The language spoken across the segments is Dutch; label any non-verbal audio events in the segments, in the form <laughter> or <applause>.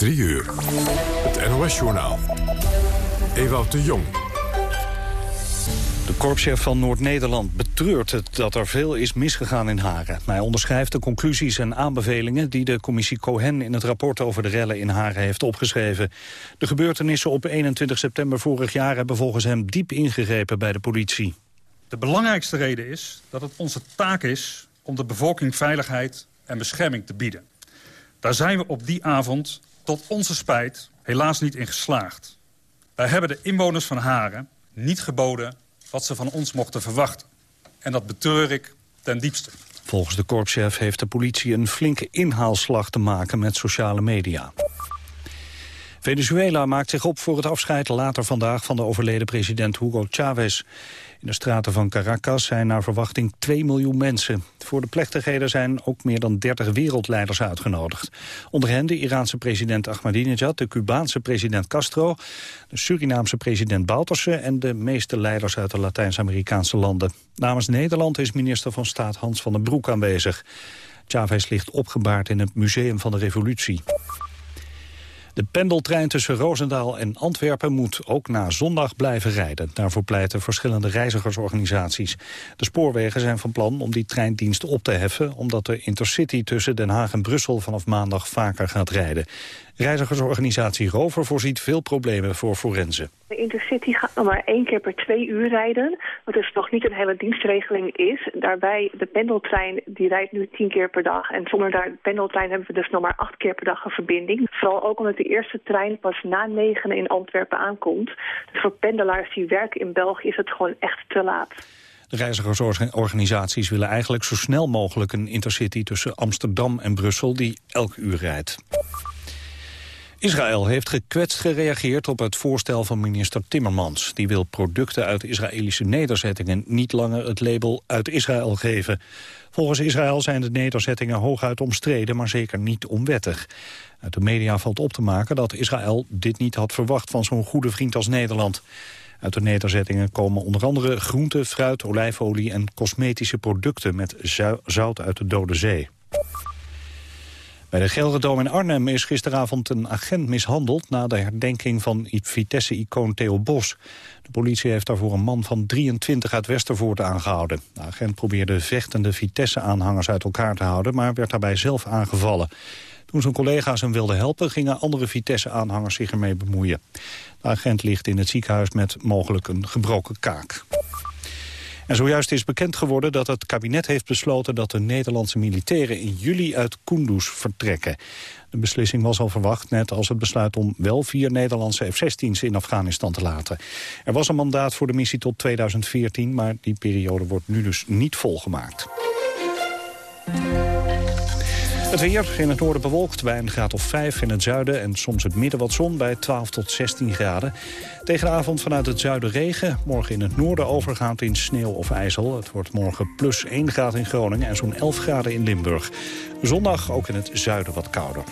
3 uur. Het NOS-journaal. Ewout de Jong. De korpschef van Noord-Nederland betreurt het dat er veel is misgegaan in Haren. Hij onderschrijft de conclusies en aanbevelingen die de commissie Cohen in het rapport over de rellen in Haren heeft opgeschreven. De gebeurtenissen op 21 september vorig jaar hebben volgens hem diep ingegrepen bij de politie. De belangrijkste reden is dat het onze taak is om de bevolking veiligheid en bescherming te bieden. Daar zijn we op die avond tot onze spijt helaas niet in geslaagd. Wij hebben de inwoners van Haren niet geboden wat ze van ons mochten verwachten. En dat betreur ik ten diepste. Volgens de korpschef heeft de politie een flinke inhaalslag te maken met sociale media. Venezuela maakt zich op voor het afscheid later vandaag van de overleden president Hugo Chavez. In de straten van Caracas zijn naar verwachting 2 miljoen mensen. Voor de plechtigheden zijn ook meer dan 30 wereldleiders uitgenodigd. Onder hen de Iraanse president Ahmadinejad, de Cubaanse president Castro... de Surinaamse president Bouterse en de meeste leiders uit de Latijns-Amerikaanse landen. Namens Nederland is minister van Staat Hans van den Broek aanwezig. Chavez ligt opgebaard in het Museum van de Revolutie. De pendeltrein tussen Roosendaal en Antwerpen moet ook na zondag blijven rijden. Daarvoor pleiten verschillende reizigersorganisaties. De spoorwegen zijn van plan om die treindienst op te heffen... omdat de Intercity tussen Den Haag en Brussel vanaf maandag vaker gaat rijden. Reizigersorganisatie Rover voorziet veel problemen voor forensen. De Intercity gaat nog maar één keer per twee uur rijden, wat dus nog niet een hele dienstregeling is. Daarbij, de pendeltrein die rijdt nu tien keer per dag. En zonder de pendeltrein hebben we dus nog maar acht keer per dag een verbinding. Vooral ook omdat de eerste trein pas na negen in Antwerpen aankomt. Dus voor pendelaars die werken in België is het gewoon echt te laat. De reizigersorganisaties willen eigenlijk zo snel mogelijk een intercity tussen Amsterdam en Brussel die elk uur rijdt. Israël heeft gekwetst gereageerd op het voorstel van minister Timmermans. Die wil producten uit Israëlische nederzettingen niet langer het label uit Israël geven. Volgens Israël zijn de nederzettingen hooguit omstreden, maar zeker niet onwettig. Uit de media valt op te maken dat Israël dit niet had verwacht van zo'n goede vriend als Nederland. Uit de nederzettingen komen onder andere groente, fruit, olijfolie en cosmetische producten met zout uit de Dode Zee. Bij de Gelredome in Arnhem is gisteravond een agent mishandeld... na de herdenking van Vitesse-icoon Theo Bos. De politie heeft daarvoor een man van 23 uit Westervoort aangehouden. De agent probeerde vechtende Vitesse-aanhangers uit elkaar te houden... maar werd daarbij zelf aangevallen. Toen zijn collega's hem wilden helpen... gingen andere Vitesse-aanhangers zich ermee bemoeien. De agent ligt in het ziekenhuis met mogelijk een gebroken kaak. En zojuist is bekend geworden dat het kabinet heeft besloten... dat de Nederlandse militairen in juli uit Kunduz vertrekken. De beslissing was al verwacht, net als het besluit om wel vier Nederlandse F-16's in Afghanistan te laten. Er was een mandaat voor de missie tot 2014, maar die periode wordt nu dus niet volgemaakt. Het weer in het noorden bewolkt bij een graad of 5 in het zuiden... en soms het midden wat zon bij 12 tot 16 graden. Tegen de avond vanuit het zuiden regen. Morgen in het noorden overgaand in sneeuw of ijzel. Het wordt morgen plus 1 graad in Groningen en zo'n 11 graden in Limburg. Zondag ook in het zuiden wat kouder.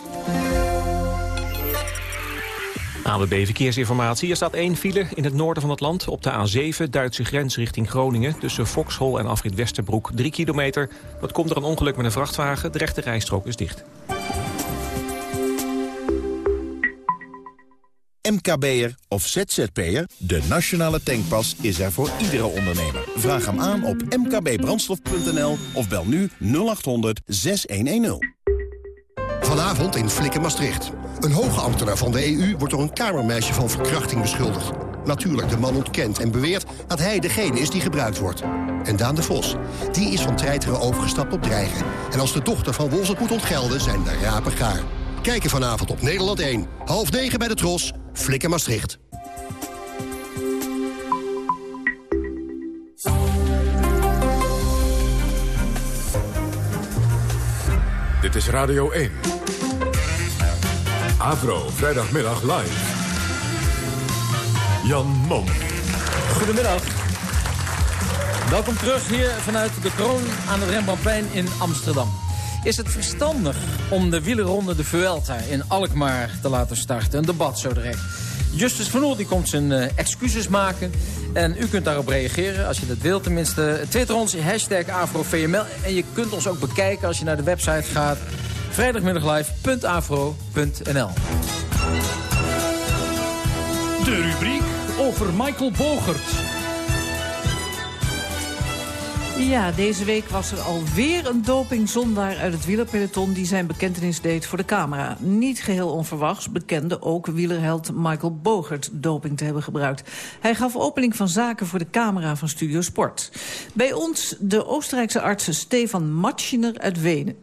ANWB Verkeersinformatie. Er staat één file in het noorden van het land. Op de A7, Duitse grens richting Groningen. Tussen Vokshol en Afrit Westerbroek. Drie kilometer. Wat komt er een ongeluk met een vrachtwagen? De rechte rijstrook is dicht. MKB'er of ZZP'er? De nationale tankpas is er voor iedere ondernemer. Vraag hem aan op mkbbrandstof.nl of bel nu 0800 6110. Vanavond in Flikken Maastricht. Een hoge ambtenaar van de EU wordt door een kamermeisje van verkrachting beschuldigd. Natuurlijk, de man ontkent en beweert dat hij degene is die gebruikt wordt. En Daan de Vos, die is van treiteren overgestapt op dreigen. En als de dochter van Wolf het moet ontgelden, zijn de rapen gaar. Kijken vanavond op Nederland 1. Half bij de Tros, Flikken Maastricht. Dit is Radio 1. Avro, vrijdagmiddag live. Jan Mom. Goedemiddag. Welkom terug hier vanuit de kroon aan het Rembrandtplein in Amsterdam. Is het verstandig om de wielerronde de Vuelta in Alkmaar te laten starten? Een debat zo direct. Justus van Oel die komt zijn uh, excuses maken. En u kunt daarop reageren als je dat wilt. Tenminste, twitter ons, hashtag AfroVML. En je kunt ons ook bekijken als je naar de website gaat. vrijdagmiddaglive.afro.nl De rubriek over Michael Bogert. Ja, deze week was er alweer een dopingzondaar uit het wielerpeloton... die zijn bekentenis deed voor de camera. Niet geheel onverwachts bekende ook wielerheld Michael Bogert... doping te hebben gebruikt. Hij gaf opening van zaken voor de camera van Studio Sport. Bij ons de Oostenrijkse arts Stefan Matschiner uit Wenen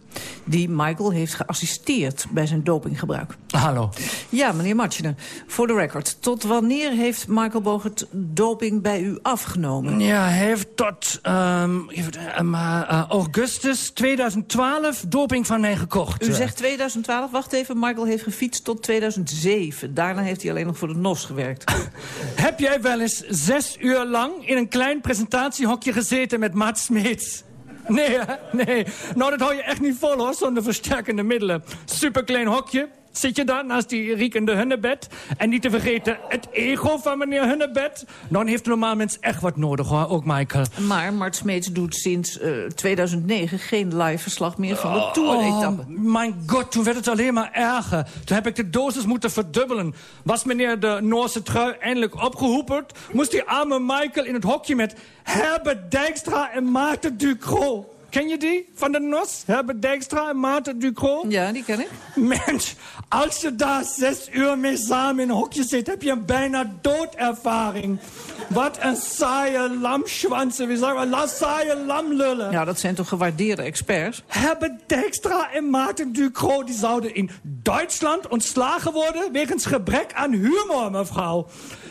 die Michael heeft geassisteerd bij zijn dopinggebruik. Hallo. Ja, meneer Matschner. Voor de record, tot wanneer heeft Michael Bogert doping bij u afgenomen? Ja, hij heeft tot um, uh, augustus 2012 doping van mij gekocht. U zegt 2012? Wacht even, Michael heeft gefietst tot 2007. Daarna heeft hij alleen nog voor de NOS gewerkt. <laughs> Heb jij wel eens zes uur lang in een klein presentatiehokje gezeten met Mats Smeets? Nee, nee. Nou, dat hou je echt niet vol, hoor, zonder versterkende middelen. Superklein hokje. Zit je daar naast die riekende Hunnebed? En niet te vergeten het ego van meneer Hunnebed. Dan heeft een normaal mens echt wat nodig, hoor. Ook Michael. Maar Mart Smeets doet sinds uh, eh, 2009 geen live verslag meer van de oh, Tour-etappe. Oh, mijn god, toen werd het alleen maar erger. Toen heb ik de dosis moeten verdubbelen. Was meneer de Noorse trui eindelijk opgehoeperd... moest die arme Michael in het hokje met Herbert Dijkstra en Maarten Ducrot. Ken je die van de NOS? Herbert Dijkstra en Maarten Ducrot? Ja, die ken ik. Mens, als je daar zes uur mee samen in een hokje zit... heb je een bijna doodervaring. Wat een saaie lamschwansen. Wie zeggen we? Saaie lamlullen. Ja, dat zijn toch gewaardeerde experts? Herbert Dijkstra en Maarten Ducrot... die zouden in Duitsland ontslagen worden... wegens gebrek aan humor, mevrouw.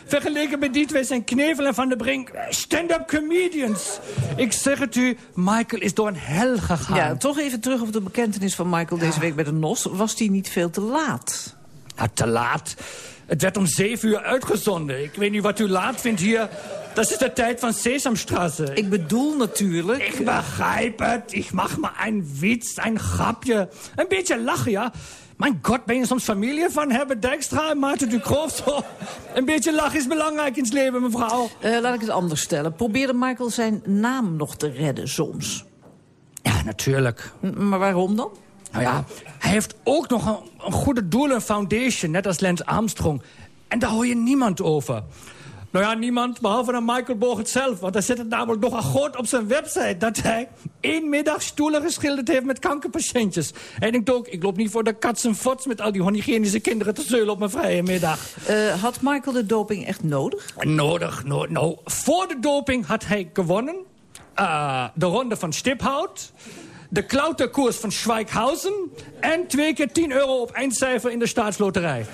Vergeleken met die twee zijn Knevel en Van de Brink stand-up comedians. Ik zeg het u, Michael is door een hel gegaan. Ja, toch even terug op de bekentenis van Michael deze week bij de NOS. Was die niet veel te laat? Ja, te laat? Het werd om zeven uur uitgezonden. Ik weet niet wat u laat vindt hier. Dat is de tijd van Sesamstraße. Ik bedoel natuurlijk... Ik begrijp het. Ik mag maar een wits, een grapje. Een beetje lachen, ja. Mijn god, ben je soms familie van Herbert Dijkstra en Maarten Ducroft? <laughs> een beetje lachen is belangrijk in het leven, mevrouw. Uh, laat ik het anders stellen. Probeerde Michael zijn naam nog te redden soms? Ja, natuurlijk. maar waarom dan? Nou ja, hij heeft ook nog een, een goede doelen foundation, net als Lance Armstrong. En daar hoor je niemand over. Nou ja, niemand behalve dan Michael Bogert zelf. Want hij zit het namelijk nogal groot op zijn website... dat hij één middag stoelen geschilderd heeft met kankerpatiëntjes. Hij denkt ook, ik loop niet voor de kats en fots... met al die onhygiënische kinderen te zeulen op mijn vrije middag. Uh, had Michael de doping echt nodig? Nodig, no, nou, voor de doping had hij gewonnen. Uh, de ronde van Stiphout de klauterkoers van Schweighausen... en twee keer 10 euro op eindcijfer in de staatsloterij.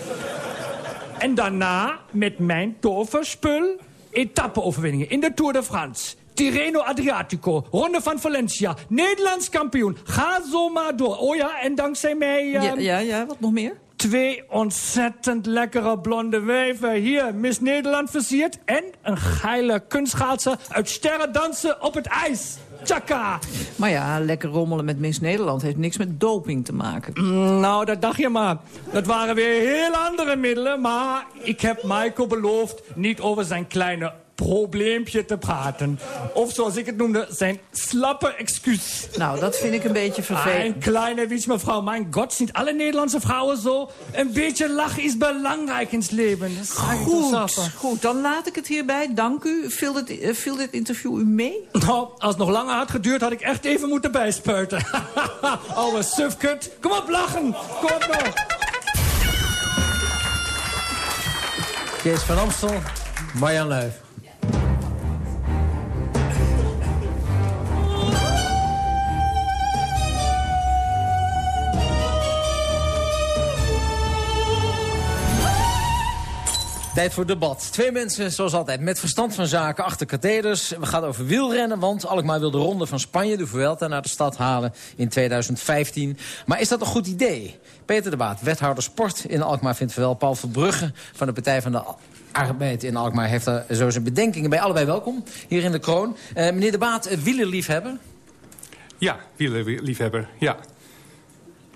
En daarna met mijn toverspul etappeoverwinningen in de Tour de France. Tirreno Adriatico, Ronde van Valencia, Nederlands kampioen. Ga zo maar door. Oh ja, en dankzij mij... Uh, ja, ja, ja, wat nog meer? Twee ontzettend lekkere blonde wijven. Hier, Miss Nederland versierd. En een geile kunstschaatser uit sterren dansen op het ijs. Tjaka! Maar ja, lekker rommelen met Miss Nederland heeft niks met doping te maken. Mm, nou, dat dacht je maar. Dat waren weer heel andere middelen. Maar ik heb Michael beloofd niet over zijn kleine probleempje te praten. Of zoals ik het noemde, zijn slappe excuus. Nou, dat vind ik een beetje vervelend. Een kleine wies, mevrouw. Mijn god, niet alle Nederlandse vrouwen zo? Een beetje lachen is belangrijk in het leven. Goed, goed, dan laat ik het hierbij. Dank u. Viel dit, uh, viel dit interview u mee? Nou, als het nog langer had geduurd, had ik echt even moeten bijspuiten. <laughs> Oude sufkut. Kom op, lachen. Kom op nog. Kees van Amstel, Marjan Luif. Tijd voor debat. Twee mensen, zoals altijd, met verstand van zaken achter katheders. We gaan over wielrennen, want Alkmaar wil de ronde van Spanje... de Vuelta naar de stad halen in 2015. Maar is dat een goed idee? Peter de Baat, wethouder sport in Alkmaar, vindt wel. Paul Verbrugge van de Partij van de Arbeid in Alkmaar... heeft daar zo zijn bedenkingen bij. Allebei welkom, hier in de kroon. Uh, meneer de Baat, uh, wielerliefhebber? Ja, wielerliefhebber, ja.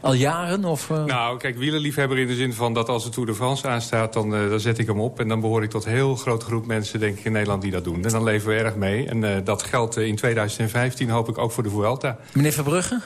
Al jaren? Of, uh... Nou, kijk, wielerliefhebber in de zin van dat als de Tour de France aanstaat... Dan, uh, dan zet ik hem op en dan behoor ik tot een heel grote groep mensen... denk ik in Nederland die dat doen. En dan leven we erg mee. En uh, dat geldt in 2015 hoop ik ook voor de Vuelta. Meneer Verbrugge?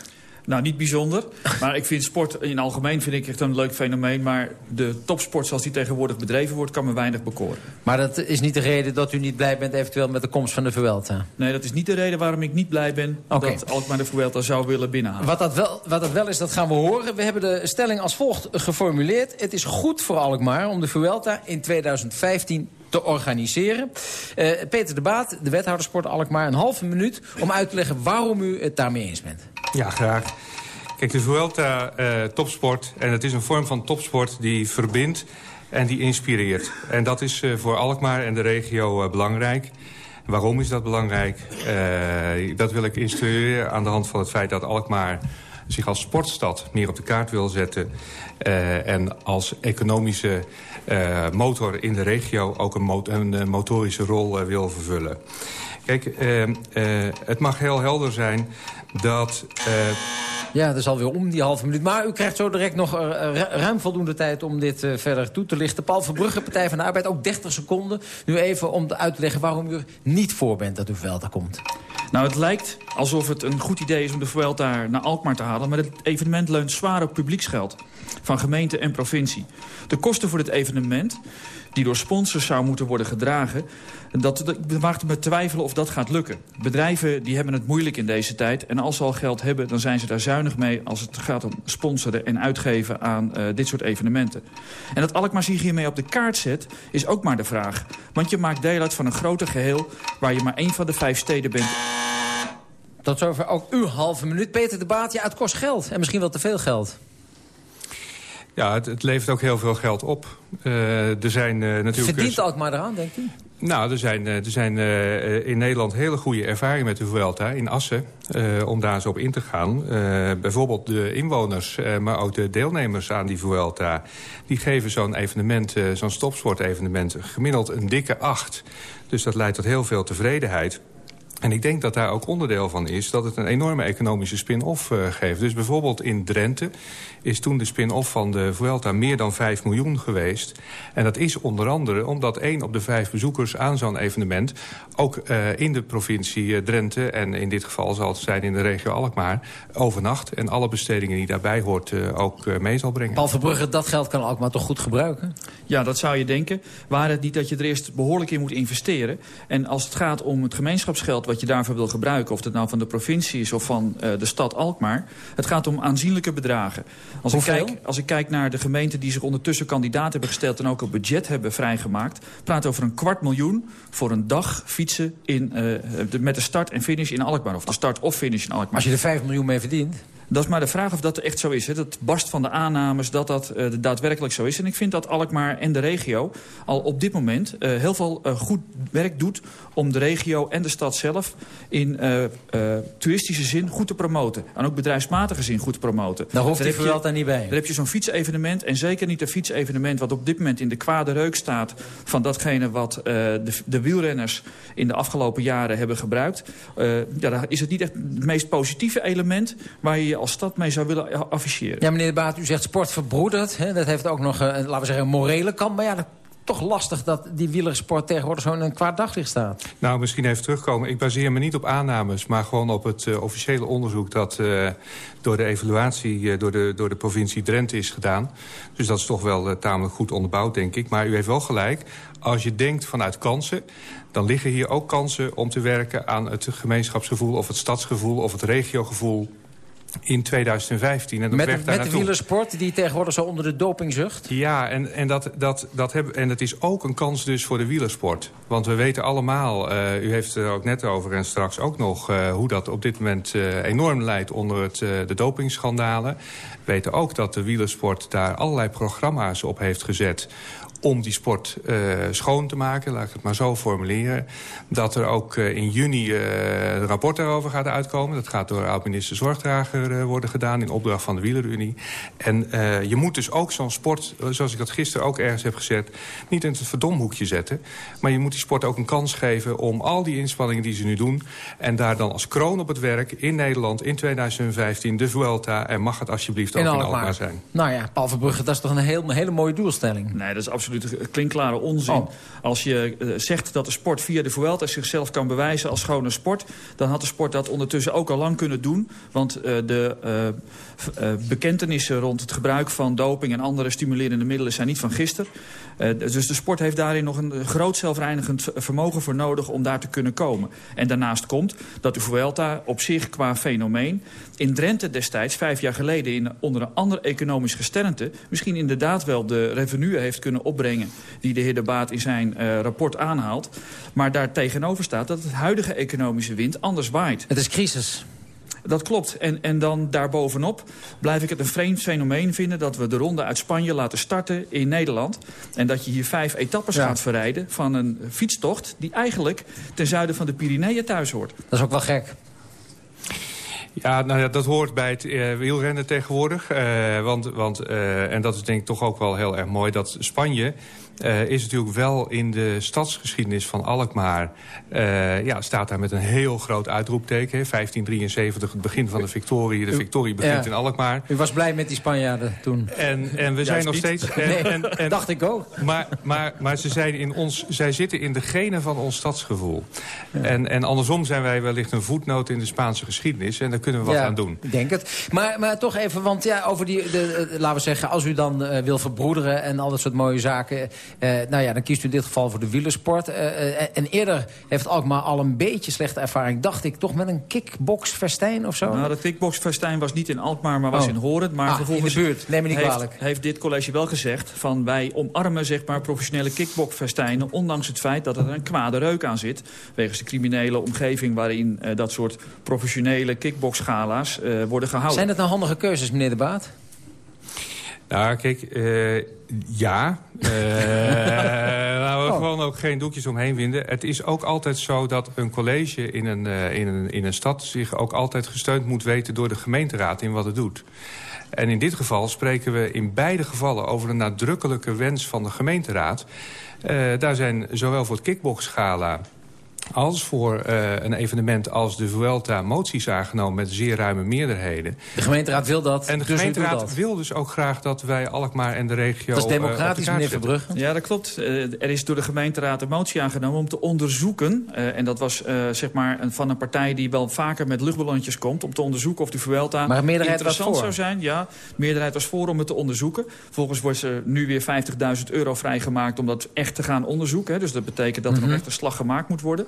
Nou, niet bijzonder. <laughs> Maar ik vind sport in algemeen vind ik echt een leuk fenomeen. Maar de topsport zoals die tegenwoordig bedreven wordt... kan me weinig bekoren. Maar dat is niet de reden dat u niet blij bent eventueel met de komst van de Vuelta? Nee, dat is niet de reden waarom ik niet blij ben... Dat Alkmaar de Vuelta zou willen binnenhalen. Wat dat, wel, wat dat wel is, dat gaan we horen. We hebben de stelling als volgt geformuleerd. Het is goed voor Alkmaar om de Vuelta in 2015 te organiseren. Eh, Peter de Baat, de wethouder sport Alkmaar, een halve minuut... om uit te leggen waarom u het daarmee eens bent. Ja, graag. Kijk, de Vuelta eh, topsport, en het is een vorm van topsport die verbindt en die inspireert. En dat is eh, voor Alkmaar en de regio eh, belangrijk. Waarom is dat belangrijk? Dat wil ik instrueren aan de hand van het feit dat Alkmaar zich als sportstad meer op de kaart wil zetten... en als economische motor in de regio ook een, een motorische rol wil vervullen. Kijk, het mag heel helder zijn dat... eh, Ja, dat is alweer om die halve minuut. Maar u krijgt zo direct nog eh, ru- ruim voldoende tijd om dit eh, verder toe te lichten. Paul Verbrugge, Partij van de Arbeid, ook 30 seconden. Nu even om uit te leggen waarom u er niet voor bent dat u Vuelta komt. Nou, het lijkt alsof het een goed idee is om de Vuelta naar Alkmaar te halen... maar het evenement leunt zwaar op publieksgeld van gemeente en provincie. De kosten voor dit evenement, die door sponsors zou moeten worden gedragen... dat, dat waagt me twijfelen of dat gaat lukken. Bedrijven die hebben het moeilijk in deze tijd... en als ze al geld hebben, dan zijn ze daar zuinig mee... als het gaat om sponsoren en uitgeven aan eh, dit soort evenementen. En dat Alkmaar zich hiermee op de kaart zet, is ook maar de vraag. Want je maakt deel uit van een groter geheel... waar je maar één van de vijf steden bent Tot zover ook uw halve minuut. Peter de Baat, ja, het kost geld. En misschien wel te veel geld. Ja, het, het levert ook heel veel geld op. Eh, er zijn eh, natuurlijk... Verdient Alkmaar eraan, denkt u? Nou, er zijn, eh, er zijn in Nederland hele goede ervaringen met de Vuelta in Assen. om daar eens op in te gaan. Bijvoorbeeld de inwoners, maar ook de deelnemers aan die Vuelta. Die geven zo'n evenement, zo'n stopsportevenement, gemiddeld een dikke acht. Dus dat leidt tot heel veel tevredenheid. En ik denk dat daar ook onderdeel van is dat het een enorme economische spin-off eh, geeft. Dus bijvoorbeeld in Drenthe is toen de spin-off van de Vuelta meer dan 5 miljoen geweest. En dat is onder andere omdat één op de vijf bezoekers aan zo'n evenement... ook eh, in de provincie eh, Drenthe, en in dit geval zal het zijn in de regio Alkmaar... overnacht en alle bestedingen die daarbij hoort eh, ook mee zal brengen. Paul Verbrugge, dat geld kan Alkmaar toch goed gebruiken? Ja, dat zou je denken. Waar het niet dat je er eerst behoorlijk in moet investeren. En als het gaat om het gemeenschapsgeld wat je daarvoor wil gebruiken... of het nou van de provincie is of van eh, de stad Alkmaar... het gaat om aanzienlijke bedragen. Als ik, kijk, als ik kijk naar de gemeenten die zich ondertussen kandidaat hebben gesteld... en ook een budget hebben vrijgemaakt... praat over een kwart miljoen voor een dag fietsen in, eh, de, met de start en finish in Alkmaar. Of de start of finish in Alkmaar. Als je er 5 miljoen mee verdient... Dat is maar de vraag of dat echt zo is. Hè. Dat barst van de aannames dat dat eh, daadwerkelijk zo is. En ik vind dat Alkmaar en de regio al op dit moment heel veel goed werk doet... om de regio en de stad zelf in eh, eh, toeristische zin goed te promoten. En ook bedrijfsmatige zin goed te promoten. Daar hoeft Daar die je- Vuelta niet bij. daar heb je zo'n fietsevenement en zeker niet een fietsevenement... wat op dit moment in de kwade reuk staat van datgene wat eh, de, de wielrenners in de afgelopen jaren hebben gebruikt. Ja, daar is het niet echt het meest positieve element waar je je als stad mee zou willen afficheren. Ja, meneer de Baat, u zegt sport verbroedert. Hè? Dat heeft ook nog, laten we zeggen, een morele kant. Maar ja, toch lastig dat die wielersport tegenwoordig zo een kwaad daglicht staat. Nou, misschien even terugkomen. Ik baseer me niet op aannames, maar gewoon op het eh, officiële onderzoek... dat eh, door de evaluatie eh, door, de, door de provincie Drenthe is gedaan. Dus dat is toch wel eh, tamelijk goed onderbouwd, denk ik. Maar u heeft wel gelijk. Als je denkt vanuit kansen, dan liggen hier ook kansen om te werken... aan het gemeenschapsgevoel of het stadsgevoel of het regiogevoel in 2015. En op Met, met de wielersport die tegenwoordig zo onder de doping zucht. Ja, en, en, dat, dat, dat hebben, en het is ook een kans dus voor de wielersport. Want we weten allemaal, eh, u heeft het er ook net over en straks ook nog... eh, hoe dat op dit moment eh, enorm leidt onder het, de dopingschandalen. We weten ook dat de wielersport daar allerlei programma's op heeft gezet om die sport eh, schoon te maken, laat ik het maar zo formuleren. Dat er ook eh, in juni eh, een rapport daarover gaat uitkomen. Dat gaat door oud-minister Zorgdrager eh, worden gedaan... in opdracht van de Wielerunie. En eh, je moet dus ook zo'n sport, eh, zoals ik dat gisteren ook ergens heb gezet... niet in het verdomhoekje zetten. Maar je moet die sport ook een kans geven om al die inspanningen die ze nu doen... en daar dan als kroon op het werk in Nederland in 2015 de Vuelta... en mag het alsjeblieft ook in Alkmaar zijn. Nou ja, Paul Verbrugge, dat is toch een, heel, hele mooie doelstelling? Nee, dat is absoluut klinkklare onzin. Oh. Als je uh, zegt dat de sport via de Vuelta zichzelf kan bewijzen als schone sport... dan had de sport dat ondertussen ook al lang kunnen doen. Want uh, de uh, bekentenissen rond het gebruik van doping... en andere stimulerende middelen zijn niet van gisteren. dus de sport heeft daarin nog een groot zelfreinigend vermogen voor nodig... om daar te kunnen komen. En daarnaast komt dat de Vuelta op zich qua fenomeen... in Drenthe destijds, vijf jaar geleden... In, onder een ander economisch gesternte... misschien inderdaad wel de revenue heeft kunnen opbrengen... die de heer De Baat in zijn uh, rapport aanhaalt. Maar daar tegenover staat dat het huidige economische wind anders waait. Het is crisis. Dat klopt. En, en dan daarbovenop blijf ik het een vreemd fenomeen vinden... dat we de ronde uit Spanje laten starten in Nederland. En dat je hier vijf etappes gaat verrijden van een fietstocht... die eigenlijk ten zuiden van de Pyreneeën thuis hoort. Dat is ook wel gek. Ja, nou ja, dat hoort bij het uh, wielrennen tegenwoordig. Uh, want, want uh, en dat is denk ik toch ook wel heel erg mooi... dat Spanje uh, is natuurlijk wel in de stadsgeschiedenis van Alkmaar... Uh, ja, staat daar met een heel groot uitroepteken. 1573, het begin van de victorie. De victorie begint in Alkmaar. U was blij met die Spanjaarden toen? En, en we zijn nog steeds... En, nee, en, en, dacht ik ook. Maar, maar, maar ze zijn in ons, zij zitten in de genen van ons stadsgevoel. Ja. En, en andersom zijn wij wellicht een voetnoot in de Spaanse geschiedenis. En daar kunnen we wat aan doen. Ik denk het. Maar, maar toch even, want ja, over die... De, de, laten we zeggen, als u dan uh, wil verbroederen en al dat soort mooie zaken... Uh, nou ja, dan kiest u in dit geval voor de wielersport. Uh, en eerder heeft Alkmaar al een beetje slechte ervaring, dacht ik, toch met een kickboxfestijn of zo? Nou, dat kickboxfestijn was niet in Alkmaar, maar was oh. in Horen. Maar ah, vervolgens in de buurt, neem me niet heeft, kwalijk. heeft dit college wel gezegd van wij omarmen zeg maar professionele kickboxfestijnen, ondanks het feit dat er een kwade reuk aan zit, wegens de criminele omgeving waarin dat soort professionele kickboxgala's worden gehouden. Zijn dat nou handige keuzes, meneer De Baat? Nou, kijk, uh, ja. Uh, <laughs> laten we oh. gewoon ook geen doekjes omheen winden. Het is ook altijd zo dat een college in een, uh, in, een, in een stad... zich ook altijd gesteund moet weten door de gemeenteraad in wat het doet. En in dit geval spreken we in beide gevallen over een nadrukkelijke wens van de gemeenteraad. Daar zijn zowel voor het kickboxgala als voor uh, een evenement als de Vuelta moties aangenomen met zeer ruime meerderheden. De gemeenteraad wil dat. En de dus gemeenteraad dat. wil dus ook graag dat wij Alkmaar en de regio... Dat is democratisch, uh, meneer Verbrugge. Ja, dat klopt. Uh, er is door de gemeenteraad een motie aangenomen om te onderzoeken... en dat was zeg maar een, van een partij die wel vaker met luchtballonnetjes komt... om te onderzoeken of de Vuelta maar meerderheid interessant was zou zijn. Ja, de meerderheid was voor om het te onderzoeken. Volgens wordt er nu weer 50.000 euro vrijgemaakt om dat echt te gaan onderzoeken. Hè. Dus dat betekent dat er Mhm. nog echt een slag gemaakt moet worden.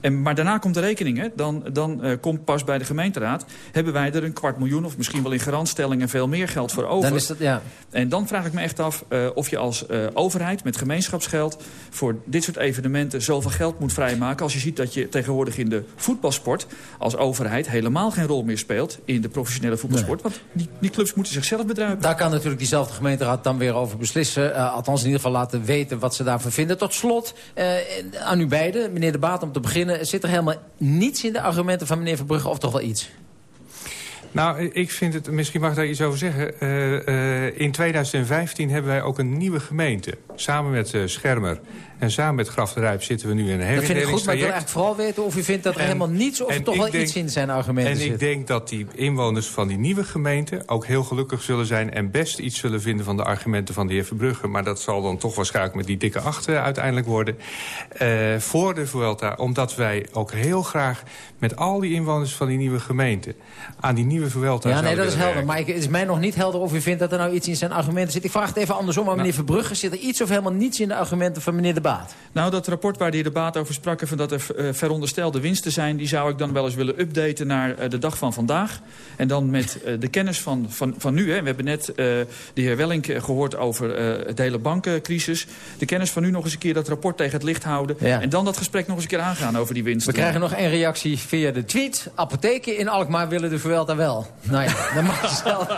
En, maar daarna komt de rekening. Hè. Dan, dan uh, komt pas bij de gemeenteraad... hebben wij er een kwart miljoen of misschien wel in garantstellingen... veel meer geld voor over. Dan is dat, ja. En dan vraag ik me echt af uh, of je als uh, overheid met gemeenschapsgeld... voor dit soort evenementen zoveel geld moet vrijmaken... als je ziet dat je tegenwoordig in de voetbalsport... als overheid helemaal geen rol meer speelt in de professionele voetbalsport. Nee. Want die, die clubs moeten zichzelf bedruipen. Daar kan natuurlijk diezelfde gemeenteraad dan weer over beslissen. Althans in ieder geval laten weten wat ze daarvan vinden. Tot slot, aan u beiden, meneer De Baat, om te beginnen... zit er helemaal niets in de argumenten van meneer Verbrugge of toch wel iets? Nou, ik vind het, misschien mag ik daar iets over zeggen. Uh, uh, in 2015 hebben wij ook een nieuwe gemeente. Samen met uh, Schermer en samen met Graf de Rijp zitten we nu in een Dat vind ik goed, maar ik wil eigenlijk vooral weten of u vindt dat er en, helemaal niets... of er toch wel denk, iets in zijn argumenten En zit. ik denk dat die inwoners van die nieuwe gemeente ook heel gelukkig zullen zijn... en best iets zullen vinden van de argumenten van de heer Verbrugge. Maar dat zal dan toch waarschijnlijk met die dikke achter uiteindelijk worden. Uh, voor de Vuelta, omdat wij ook heel graag met al die inwoners van die nieuwe gemeente... aan die nieuwe Vuelta Ja, nee, dat is helder. werken. Maar ik, het is mij nog niet helder of u vindt dat er nou iets in zijn argumenten zit. Ik vraag het even andersom aan Nou. meneer Verbrugge. Zit er iets of helemaal niets in de argumenten van meneer De Baat? Nou, dat rapport waar de heer De Baat over sprak... van dat er uh, veronderstelde winsten zijn... die zou ik dan wel eens willen updaten naar uh, de dag van vandaag. En dan met uh, de kennis van, van, van nu. Hè. We hebben net de heer Wellink gehoord over de hele bankencrisis. De kennis van nu nog eens een keer dat rapport tegen het licht houden. Ja. En dan dat gesprek nog eens een keer aangaan over die winsten. We krijgen nog één reactie via de tweet. Apotheken in Alkmaar willen de Vuelta wel. Nou ja, dan mag je zelf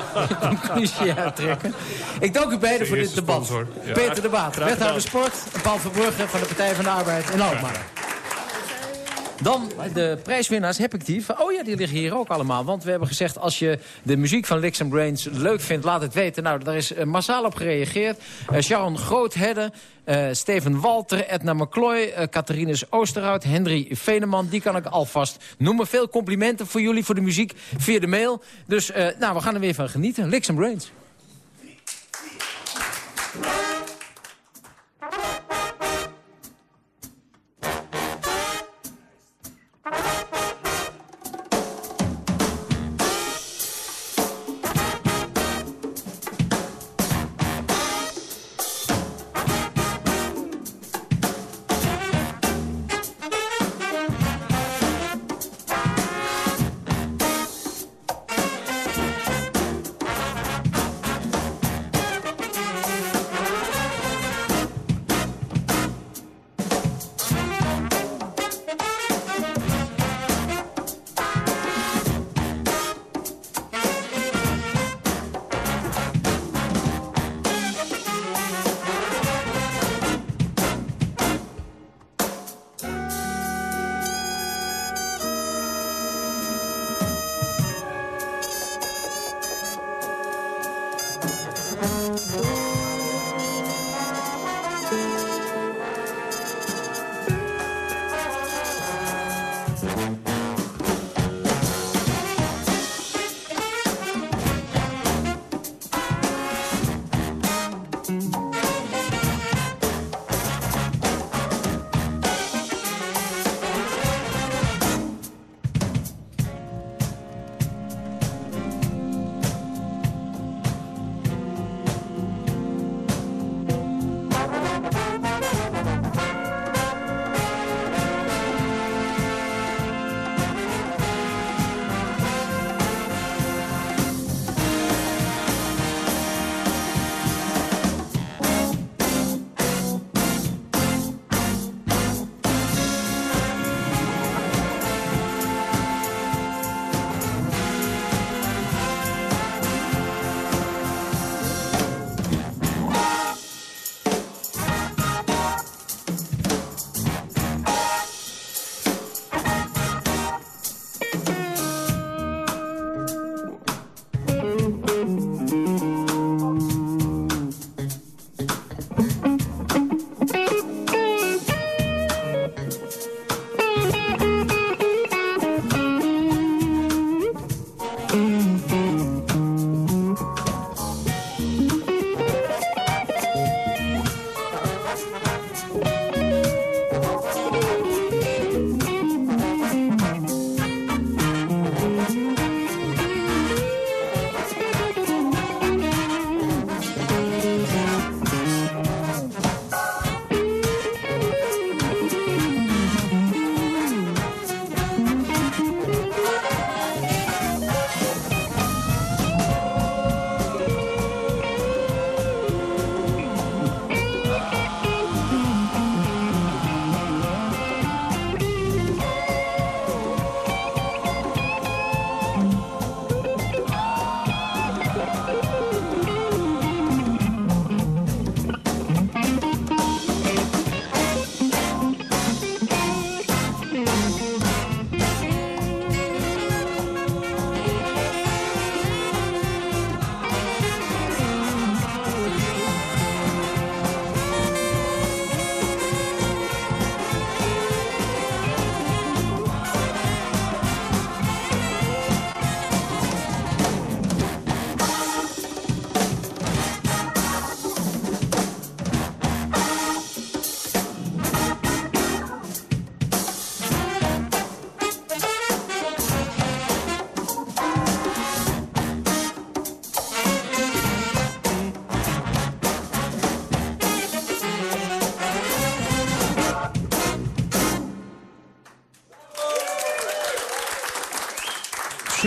een conclusie uittrekken. Ik dank u beiden voor dit debat. Sponsor. Ja. Peter De Baat, wethouder sport. En Paul Verbrugge van de Partij van de Arbeid in Alkmaar. Dan de prijswinnaars heb ik die. Oh ja, die liggen hier ook allemaal. Want we hebben gezegd, als je de muziek van Licks Brains leuk vindt, laat het weten. Nou, daar is massaal op gereageerd. Sharon Groothedde, uh, Steven Walter, Edna McCloy, uh, Catharines Oosterhout, Henry Veneman. Die kan ik alvast noemen. Veel complimenten voor jullie, voor de muziek, via de mail. Dus nou, we gaan er weer van genieten. Licks Brains.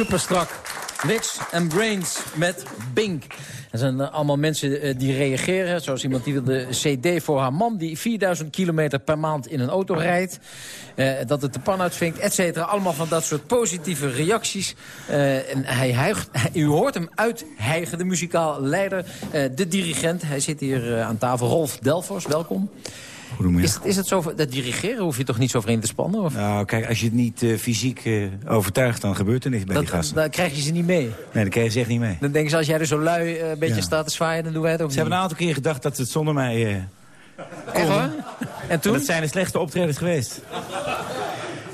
Super strak. Wix en Brains met Bink. Er zijn eh, allemaal mensen eh, die reageren. Zoals iemand die wil de cd voor haar man... die 4000 kilometer per maand in een auto rijdt. Uh, dat het de pan uitvinkt, et cetera. Allemaal van dat soort positieve reacties. Uh, en hij <laughs> u hoort hem uithijgen, de muzikaal leider, uh, de dirigent. Hij zit hier aan tafel. Rolf Delfors, welkom. Is, is het zo, dat dirigeren hoef je toch niet zo vreemd te spannen? Of? Nou, kijk, als je het niet uh, fysiek uh, overtuigt, dan gebeurt er niks bij dat, die gasten. Dan krijg je ze niet mee? Nee, dan krijg je ze echt niet mee. Dan denken ze, als jij er zo lui uh, een beetje ja. staat te zwaaien, dan doen wij het ook ze niet. Ze hebben een aantal keer gedacht dat ze het zonder mij Echt hoor? En toen? Dat zijn de slechtste optredens geweest.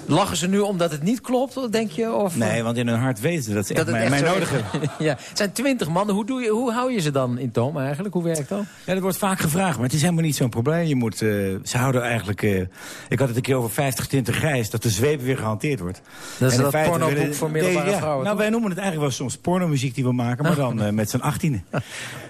Lachen ze nu omdat het niet klopt, denk je? Of? Nee, want in hun hart weten ze dat ze dat echt mij, mij nodig hebben. ja. Het zijn twintig mannen. Hoe, doe je, hoe hou je ze dan in toom eigenlijk? Hoe werkt dat? Ja, dat wordt vaak gevraagd, maar het is helemaal niet zo'n probleem. Je moet, uh, ze houden eigenlijk... Uh, ik had het een keer over 50 tinten grijs, dat de zweep weer gehanteerd wordt. Dat is en dat pornoboek voor middelbare ja, vrouwen. Nou, wij noemen het eigenlijk wel soms pornomuziek die we maken, maar dan uh, <laughs> met z'n achttiende.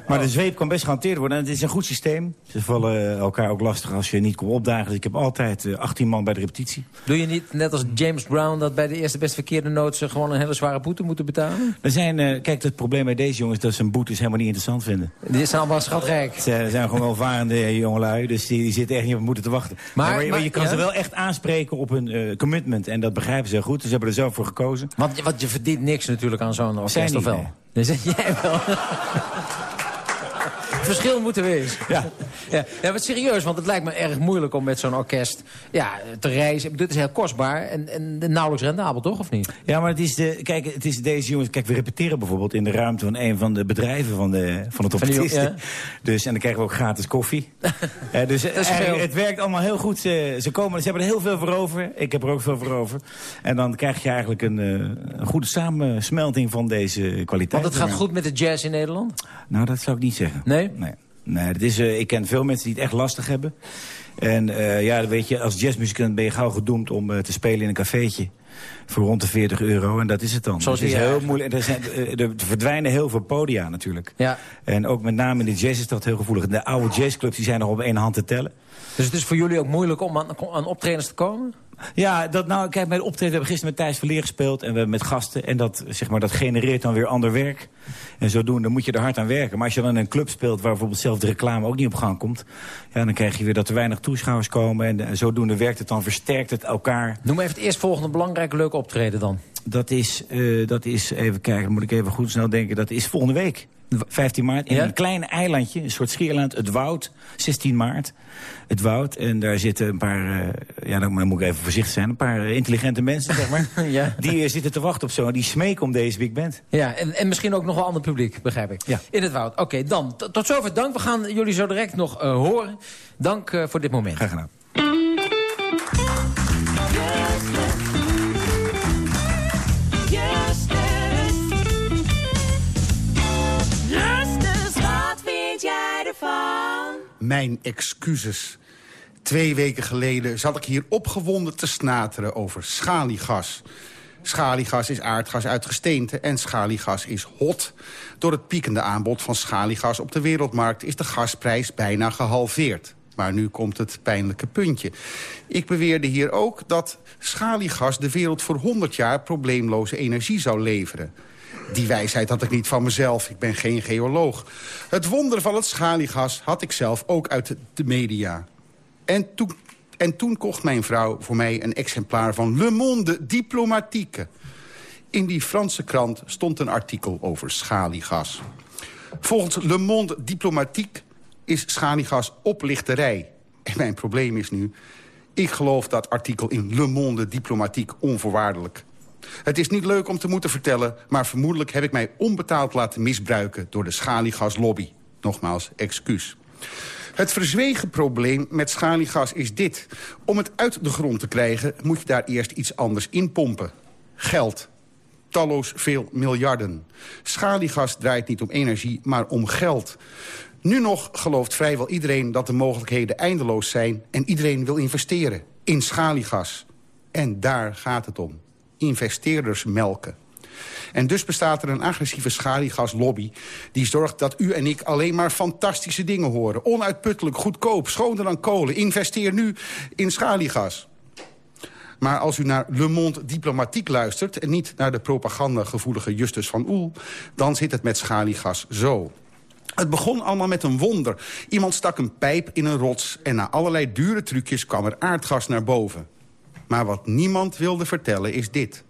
Maar de zweep kan best gehanteerd worden. En het is een goed systeem. Ze vallen elkaar ook lastig als je niet komt opdagen. Dus ik heb altijd 18 man bij de repetitie. Doe je niet net als James Brown dat bij de eerste best verkeerde noot ze gewoon een hele zware boete moeten betalen? Er zijn, uh, kijk, het probleem bij deze jongens dat ze een boetes helemaal niet interessant vinden. Die zijn allemaal schatrijk. Ze zijn gewoon welvarende jongelui, dus die, die zitten echt niet op moeten te wachten. Maar, maar, maar je kan ja? ze wel echt aanspreken op hun uh, commitment. En dat begrijpen ze goed, dus ze hebben er zelf voor gekozen. Want, want je verdient niks natuurlijk aan zo'n orkest, of wel? Nee. Dus <laughs> jij wel. Verschil moeten wezen. Ja. <laughs> ja. Ja, wat serieus, want het lijkt me erg moeilijk om met zo'n orkest ja, te reizen. Dit is heel kostbaar en, en nauwelijks rendabel, toch, of niet? Ja, maar het is, de, kijk, het is deze jongens... Kijk, we repeteren bijvoorbeeld in de ruimte van een van de bedrijven van, de, van het orkest. Ja. Dus, en dan krijgen we ook gratis koffie. ja, <laughs> dus het werkt allemaal heel goed. Ze, ze, komen, ze hebben er heel veel voor over. Ik heb er ook veel voor over. En dan krijg je eigenlijk een, een goede samensmelting van deze kwaliteit. Want het gaat goed met de jazz in Nederland? Nou, dat zou ik niet zeggen. Nee? Nee. Nee, dat is, uh, ik ken veel mensen die het echt lastig hebben. En uh, ja, weet je, als jazzmuzikant ben je gauw gedoemd om uh, te spelen in een cafeetje. Voor rond de 40 euro. En dat is het dan. Zoals het is heel eigenlijk. moeilijk. Er, zijn, er verdwijnen heel veel podia natuurlijk. Ja. En ook met name in de jazz is dat heel gevoelig. De oude jazzclubs die zijn nog op één hand te tellen. Dus het is voor jullie ook moeilijk om aan, aan optredens te komen? Ja, dat, nou, kijk, de optreden hebben gisteren met Thijs Verleer gespeeld... en we met gasten, en dat, zeg maar, dat genereert dan weer ander werk. En zodoende moet je er hard aan werken. Maar als je dan in een club speelt waar bijvoorbeeld zelf de reclame ook niet op gang komt... Ja, dan krijg je weer dat er weinig toeschouwers komen... en, en zodoende werkt het dan, versterkt het elkaar. Noem even het eerstvolgende belangrijke leuke optreden dan. Dat is, uh, dat is, even kijken, moet ik even goed snel denken... dat is volgende week. 15 maart, in ja? een klein eilandje, een soort schierland, het Woud, 16 maart. Het Woud, en daar zitten een paar, uh, ja, dan moet ik even voorzichtig zijn... een paar uh, intelligente mensen, zeg maar, <laughs> ja. die uh, zitten te wachten op zo... die smeken om deze big band. Ja, en, en misschien ook nog wel ander publiek, begrijp ik. Ja. In het Woud. Oké, okay, dan, tot zover dank. We gaan jullie zo direct nog horen. Dank voor dit moment. Graag gedaan. Mijn excuses. Twee weken geleden zat ik hier opgewonden te snateren over schaliegas. Schaliegas is aardgas uit gesteente en schaliegas is hot. Door het piekende aanbod van schaliegas op de wereldmarkt... is de gasprijs bijna gehalveerd. Maar nu komt het pijnlijke puntje. Ik beweerde hier ook dat schaliegas de wereld voor 100 jaar... probleemloze energie zou leveren. Die wijsheid had ik niet van mezelf. Ik ben geen geoloog. Het wonder van het schaliegas had ik zelf ook uit de media. En toen, en toen kocht mijn vrouw voor mij een exemplaar van Le Monde Diplomatique. In die Franse krant stond een artikel over schaliegas. Volgens Le Monde Diplomatique is schaliegas oplichterij. En mijn probleem is nu... ik geloof dat artikel in Le Monde Diplomatique onvoorwaardelijk. Het is niet leuk om te moeten vertellen... maar vermoedelijk heb ik mij onbetaald laten misbruiken... door de schaliegaslobby. Nogmaals, excuus. Het verzwegen probleem met schaliegas is dit. Om het uit de grond te krijgen moet je daar eerst iets anders in pompen. Geld. Talloos veel miljarden. Schaliegas draait niet om energie, maar om geld. Nu nog gelooft vrijwel iedereen dat de mogelijkheden eindeloos zijn... en iedereen wil investeren in schaliegas. En daar gaat het om investeerders melken. En dus bestaat er een agressieve schaliegaslobby... die zorgt dat u en ik alleen maar fantastische dingen horen. Onuitputtelijk, goedkoop, schoner dan kolen. Investeer nu in schaliegas. Maar als u naar Le Monde Diplomatiek luistert... en niet naar de propagandagevoelige Justus van Oel... dan zit het met schaliegas zo. Het begon allemaal met een wonder. Iemand stak een pijp in een rots... en na allerlei dure trucjes kwam er aardgas naar boven. Maar wat niemand wilde vertellen is dit.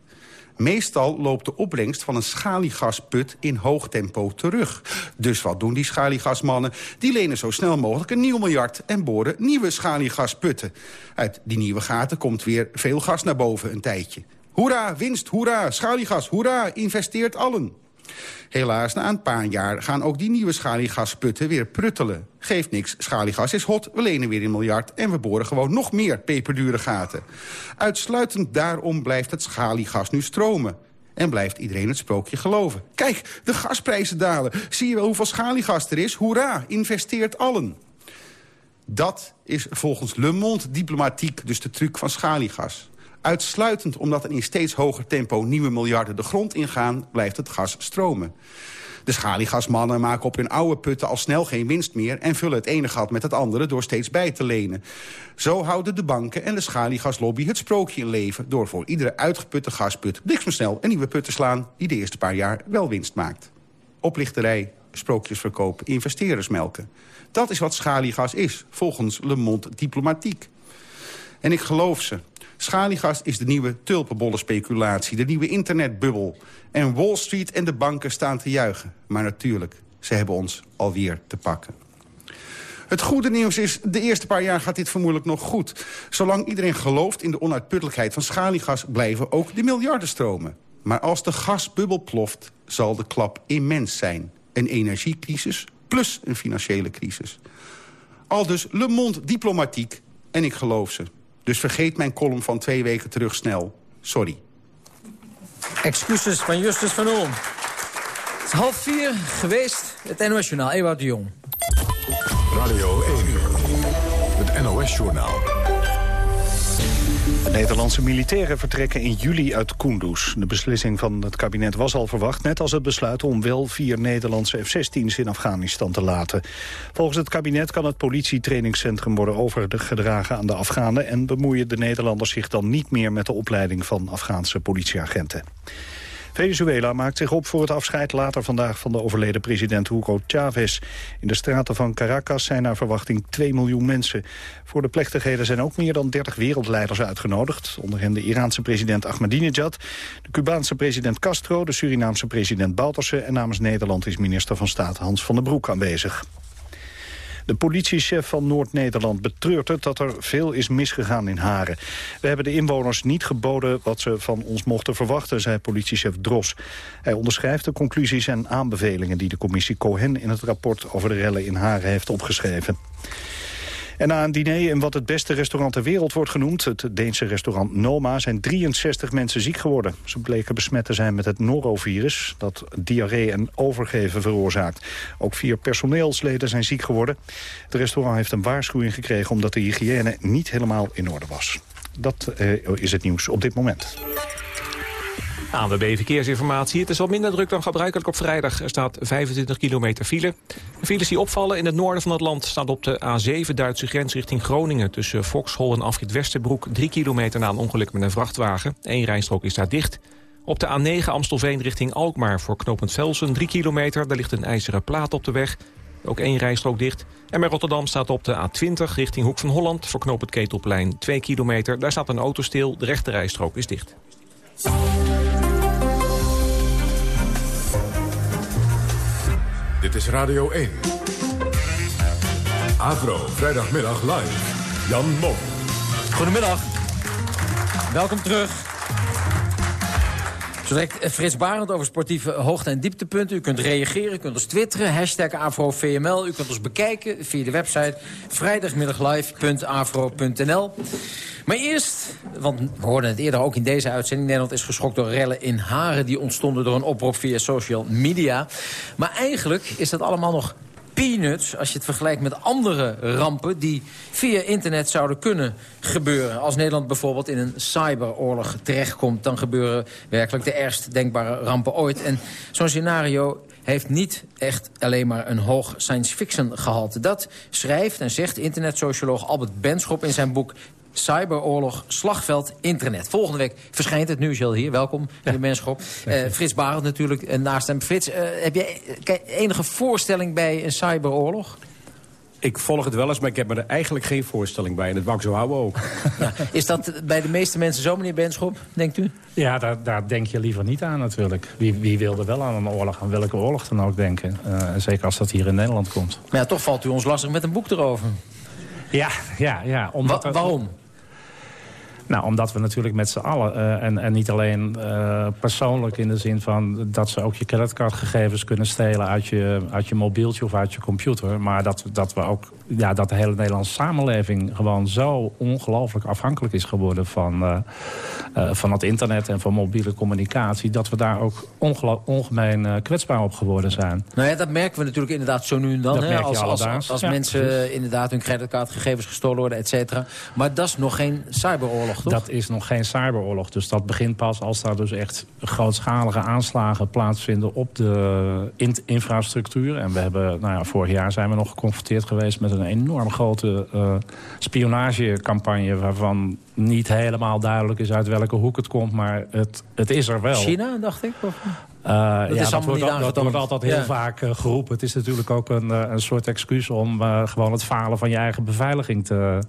Meestal loopt de opbrengst van een schaliegasput in hoog tempo terug. Dus wat doen die schaliegasmannen? Die lenen zo snel mogelijk een nieuw miljard en boren nieuwe schaliegasputten. Uit die nieuwe gaten komt weer veel gas naar boven een tijdje. Hoera, winst, hoera, schaliegas, hoera, investeert allen. Helaas, na een paar jaar gaan ook die nieuwe schaliegasputten weer pruttelen. Geeft niks, schaliegas is hot, we lenen weer een miljard... en we boren gewoon nog meer peperdure gaten. Uitsluitend daarom blijft het schaliegas nu stromen. En blijft iedereen het sprookje geloven. Kijk, de gasprijzen dalen. Zie je wel hoeveel schaliegas er is? Hoera, investeert allen. Dat is volgens Le Monde diplomatiek dus de truc van schaliegas. Uitsluitend omdat er in steeds hoger tempo nieuwe miljarden de grond ingaan... blijft het gas stromen. De schaliegasmannen maken op hun oude putten al snel geen winst meer... en vullen het ene gat met het andere door steeds bij te lenen. Zo houden de banken en de schaliegaslobby het sprookje in leven... door voor iedere uitgeputte gasput bliksemsnel een nieuwe put te slaan... die de eerste paar jaar wel winst maakt. Oplichterij, sprookjes verkopen, investeerders melken. Dat is wat schaliegas is, volgens Le Monde Diplomatiek. En ik geloof ze. Schaliegas is de nieuwe tulpenbollenspeculatie, de nieuwe internetbubbel. En Wall Street en de banken staan te juichen. Maar natuurlijk, ze hebben ons alweer te pakken. Het goede nieuws is, de eerste paar jaar gaat dit vermoedelijk nog goed. Zolang iedereen gelooft in de onuitputtelijkheid van schaliegas... blijven ook de miljarden stromen. Maar als de gasbubbel ploft, zal de klap immens zijn. Een energiecrisis plus een financiële crisis. Al dus Le Monde diplomatiek, en ik geloof ze. Dus vergeet mijn column van twee weken terug snel. Sorry. Excuses van Justus van Oom. Het is half vier geweest, het NOS Journaal. Ewout de Jong. Radio 1, het NOS Journaal. De Nederlandse militairen vertrekken in juli uit Kunduz. De beslissing van het kabinet was al verwacht... net als het besluit om wel vier Nederlandse F-16's in Afghanistan te laten. Volgens het kabinet kan het politietrainingscentrum worden overgedragen aan de Afghanen... en bemoeien de Nederlanders zich dan niet meer met de opleiding van Afghaanse politieagenten. Venezuela maakt zich op voor het afscheid later vandaag van de overleden president Hugo Chavez. In de straten van Caracas zijn naar verwachting 2 miljoen mensen. Voor de plechtigheden zijn ook meer dan 30 wereldleiders uitgenodigd. Onder hen de Iraanse president Ahmadinejad, de Cubaanse president Castro, de Surinaamse president Bouterse en namens Nederland is minister van Staat Hans van den Broek aanwezig. De politiechef van Noord-Nederland betreurt het dat er veel is misgegaan in Haren. We hebben de inwoners niet geboden wat ze van ons mochten verwachten, zei politiechef Dros. Hij onderschrijft de conclusies en aanbevelingen die de commissie Cohen in het rapport over de rellen in Haren heeft opgeschreven. En na een diner in wat het beste restaurant ter wereld wordt genoemd... het Deense restaurant Noma, zijn 63 mensen ziek geworden. Ze bleken besmet te zijn met het norovirus... dat diarree en overgeven veroorzaakt. Ook vier personeelsleden zijn ziek geworden. Het restaurant heeft een waarschuwing gekregen... omdat de hygiëne niet helemaal in orde was. Dat uh, is het nieuws op dit moment. ANWB Verkeersinformatie. Het is wat minder druk dan gebruikelijk op vrijdag. Er staat 25 kilometer file. De files die opvallen in het noorden van het land... staan op de A7 Duitse grens richting Groningen... tussen Vauxhall en Afrit Westerbroek... 3 kilometer na een ongeluk met een vrachtwagen. Eén rijstrook is daar dicht. Op de A9 Amstelveen richting Alkmaar voor knooppunt Velsen 3 kilometer. Daar ligt een ijzeren plaat op de weg. Ook één rijstrook dicht. En bij Rotterdam staat op de A20 richting Hoek van Holland... voor knooppunt Ketelplein 2 kilometer. Daar staat een auto stil. De rechte rijstrook is dicht. Dit is Radio 1. Avro, vrijdagmiddag live. Jan Mom. Goedemiddag. Welkom terug. Direct Frits Barend over sportieve hoogte- en dieptepunten. U kunt reageren, u kunt ons twitteren, hashtag AfroVML. U kunt ons bekijken via de website vrijdagmiddaglive.afro.nl. Maar eerst, want we hoorden het eerder ook in deze uitzending... Nederland is geschokt door rellen in Haren... die ontstonden door een oproep via social media. Maar eigenlijk is dat allemaal nog peanuts als je het vergelijkt met andere rampen... die via internet zouden kunnen gebeuren. Als Nederland bijvoorbeeld in een cyberoorlog terechtkomt... dan gebeuren werkelijk de ergst denkbare rampen ooit. En zo'n scenario heeft niet echt alleen maar een hoog science fiction gehalte. Dat schrijft en zegt internetsocioloog Albert Benschop in zijn boek cyberoorlog, slagveld, internet. Volgende week verschijnt het nieuws hier. Welkom, meneer Benschop. Uh, <laughs> Frits Barend natuurlijk uh, naast hem. Frits, uh, heb je enige voorstelling bij een cyberoorlog? ik volg het wel eens, maar ik heb me er eigenlijk geen voorstelling bij. En dat wou ik zo houden ook. <laughs> Ja, is dat bij de meeste mensen zo, meneer Benschop, denkt u? Ja, daar, daar denk je liever niet aan natuurlijk. Wie, wie wil er wel aan een oorlog, aan welke oorlog dan ook denken? Uh, zeker als dat hier in Nederland komt. Maar ja, toch valt u ons lastig met een boek erover. Ja, ja, ja. Omdat Wa waarom? Nou, omdat we natuurlijk met z'n allen, uh, en, en niet alleen uh, persoonlijk in de zin van dat ze ook je creditcardgegevens kunnen stelen uit je, uit je mobieltje of uit je computer. Maar dat, dat we ook ja, dat de hele Nederlandse samenleving gewoon zo ongelooflijk afhankelijk is geworden van, uh, uh, van het internet en van mobiele communicatie. Dat we daar ook ongemeen kwetsbaar op geworden zijn. Nou ja, dat merken we natuurlijk inderdaad zo nu en dan. Hè, als, als, als, als ja, mensen precies. inderdaad hun creditcardgegevens gestolen worden, et cetera. Maar dat is nog geen cyberoorlog, toch? Dat is nog geen cyberoorlog. Dus dat begint pas als daar dus echt grootschalige aanslagen plaatsvinden op de in infrastructuur. En we hebben, nou ja, vorig jaar zijn we nog geconfronteerd geweest met een enorm grote uh, spionagecampagne... waarvan niet helemaal duidelijk is uit welke hoek het komt, maar het, het is er wel. China, dacht ik? Of? Uh, dat, ja, is dat, wordt, dat wordt altijd heel ja. vaak uh, geroepen. Het is natuurlijk ook een, een soort excuus om gewoon het falen van je eigen beveiliging te,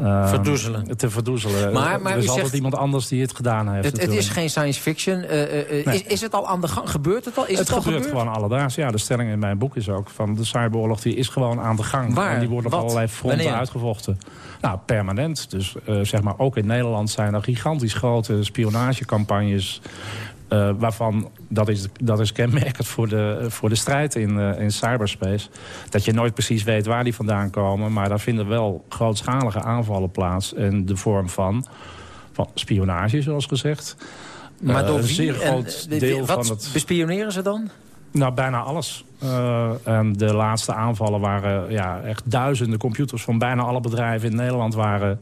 uh, verdoezelen. Te verdoezelen. Maar, maar er is altijd iemand anders die het gedaan heeft. Het, het is geen science fiction. Uh, uh, nee. is, is het al aan de gang? Gebeurt het al? Is het, het al gebeurt gebeurd? gewoon alledaags. Ja, de stelling in mijn boek is ook van de cyberoorlog die is gewoon aan de gang. Waar? En die wordt op Wat? allerlei fronten Wanneer? uitgevochten. Nou, permanent. Dus zeg maar ook in Nederland zijn er gigantisch grote spionagecampagnes... Uh, waarvan, dat is, dat is kenmerkend voor de, voor de strijd in, uh, in cyberspace... dat je nooit precies weet waar die vandaan komen... maar daar vinden wel grootschalige aanvallen plaats... in de vorm van, van spionage, zoals gezegd. Maar uh, door een wie? zeer groot En, deel wat van het... bespioneren ze dan? Nou, bijna alles. Uh, en de laatste aanvallen waren ja, echt duizenden computers... van bijna alle bedrijven in Nederland waren...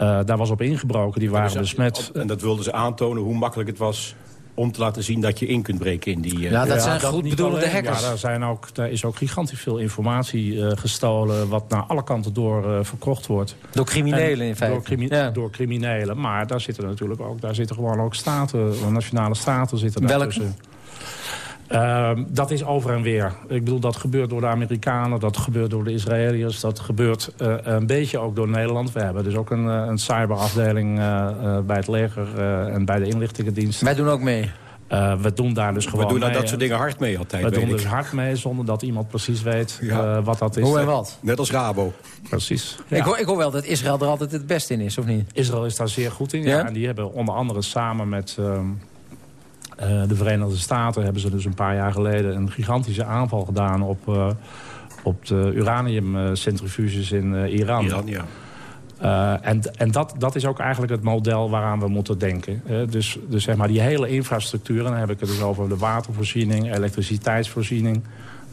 Uh, daar was op ingebroken, die waren dus, besmet. En dat wilden ze aantonen hoe makkelijk het was om te laten zien dat je in kunt breken in die... Uh... Ja, dat ja, zijn goed bedoelde hackers. Ja, daar, zijn ook, daar is ook gigantisch veel informatie uh, gestolen... wat naar alle kanten door uh, verkocht wordt. Door criminelen en in feite. Door, crimi ja. door, criminelen. Maar daar zitten natuurlijk ook, daar zitten gewoon ook staten, nationale staten zitten Welke? tussen. Uh, dat is over en weer. Ik bedoel, dat gebeurt door de Amerikanen, dat gebeurt door de Israëliërs... dat gebeurt uh, een beetje ook door Nederland. We hebben dus ook een, een cyberafdeling uh, bij het leger en bij de inlichtingendienst. Wij doen ook mee. Uh, we doen daar dus gewoon We doen daar mee. dat soort dingen hard mee altijd. We doen dus hard mee zonder dat iemand precies weet ja. uh, wat dat is. Hoe en wat? Net als Rabo. Precies. Ja. Ik, hoor, ik, hoor, wel dat Israël er altijd het beste in is, of niet? Israël is daar zeer goed in. Ja? En die hebben onder andere samen met... Uh, de Verenigde Staten hebben ze dus een paar jaar geleden... een gigantische aanval gedaan op, uh, op de uraniumcentrifuges in uh, Iran. Iran, ja. Uh, en en dat, dat is ook eigenlijk het model waaraan we moeten denken. Uh, dus, dus zeg maar die hele infrastructuur, en dan heb ik het dus over de watervoorziening, elektriciteitsvoorziening,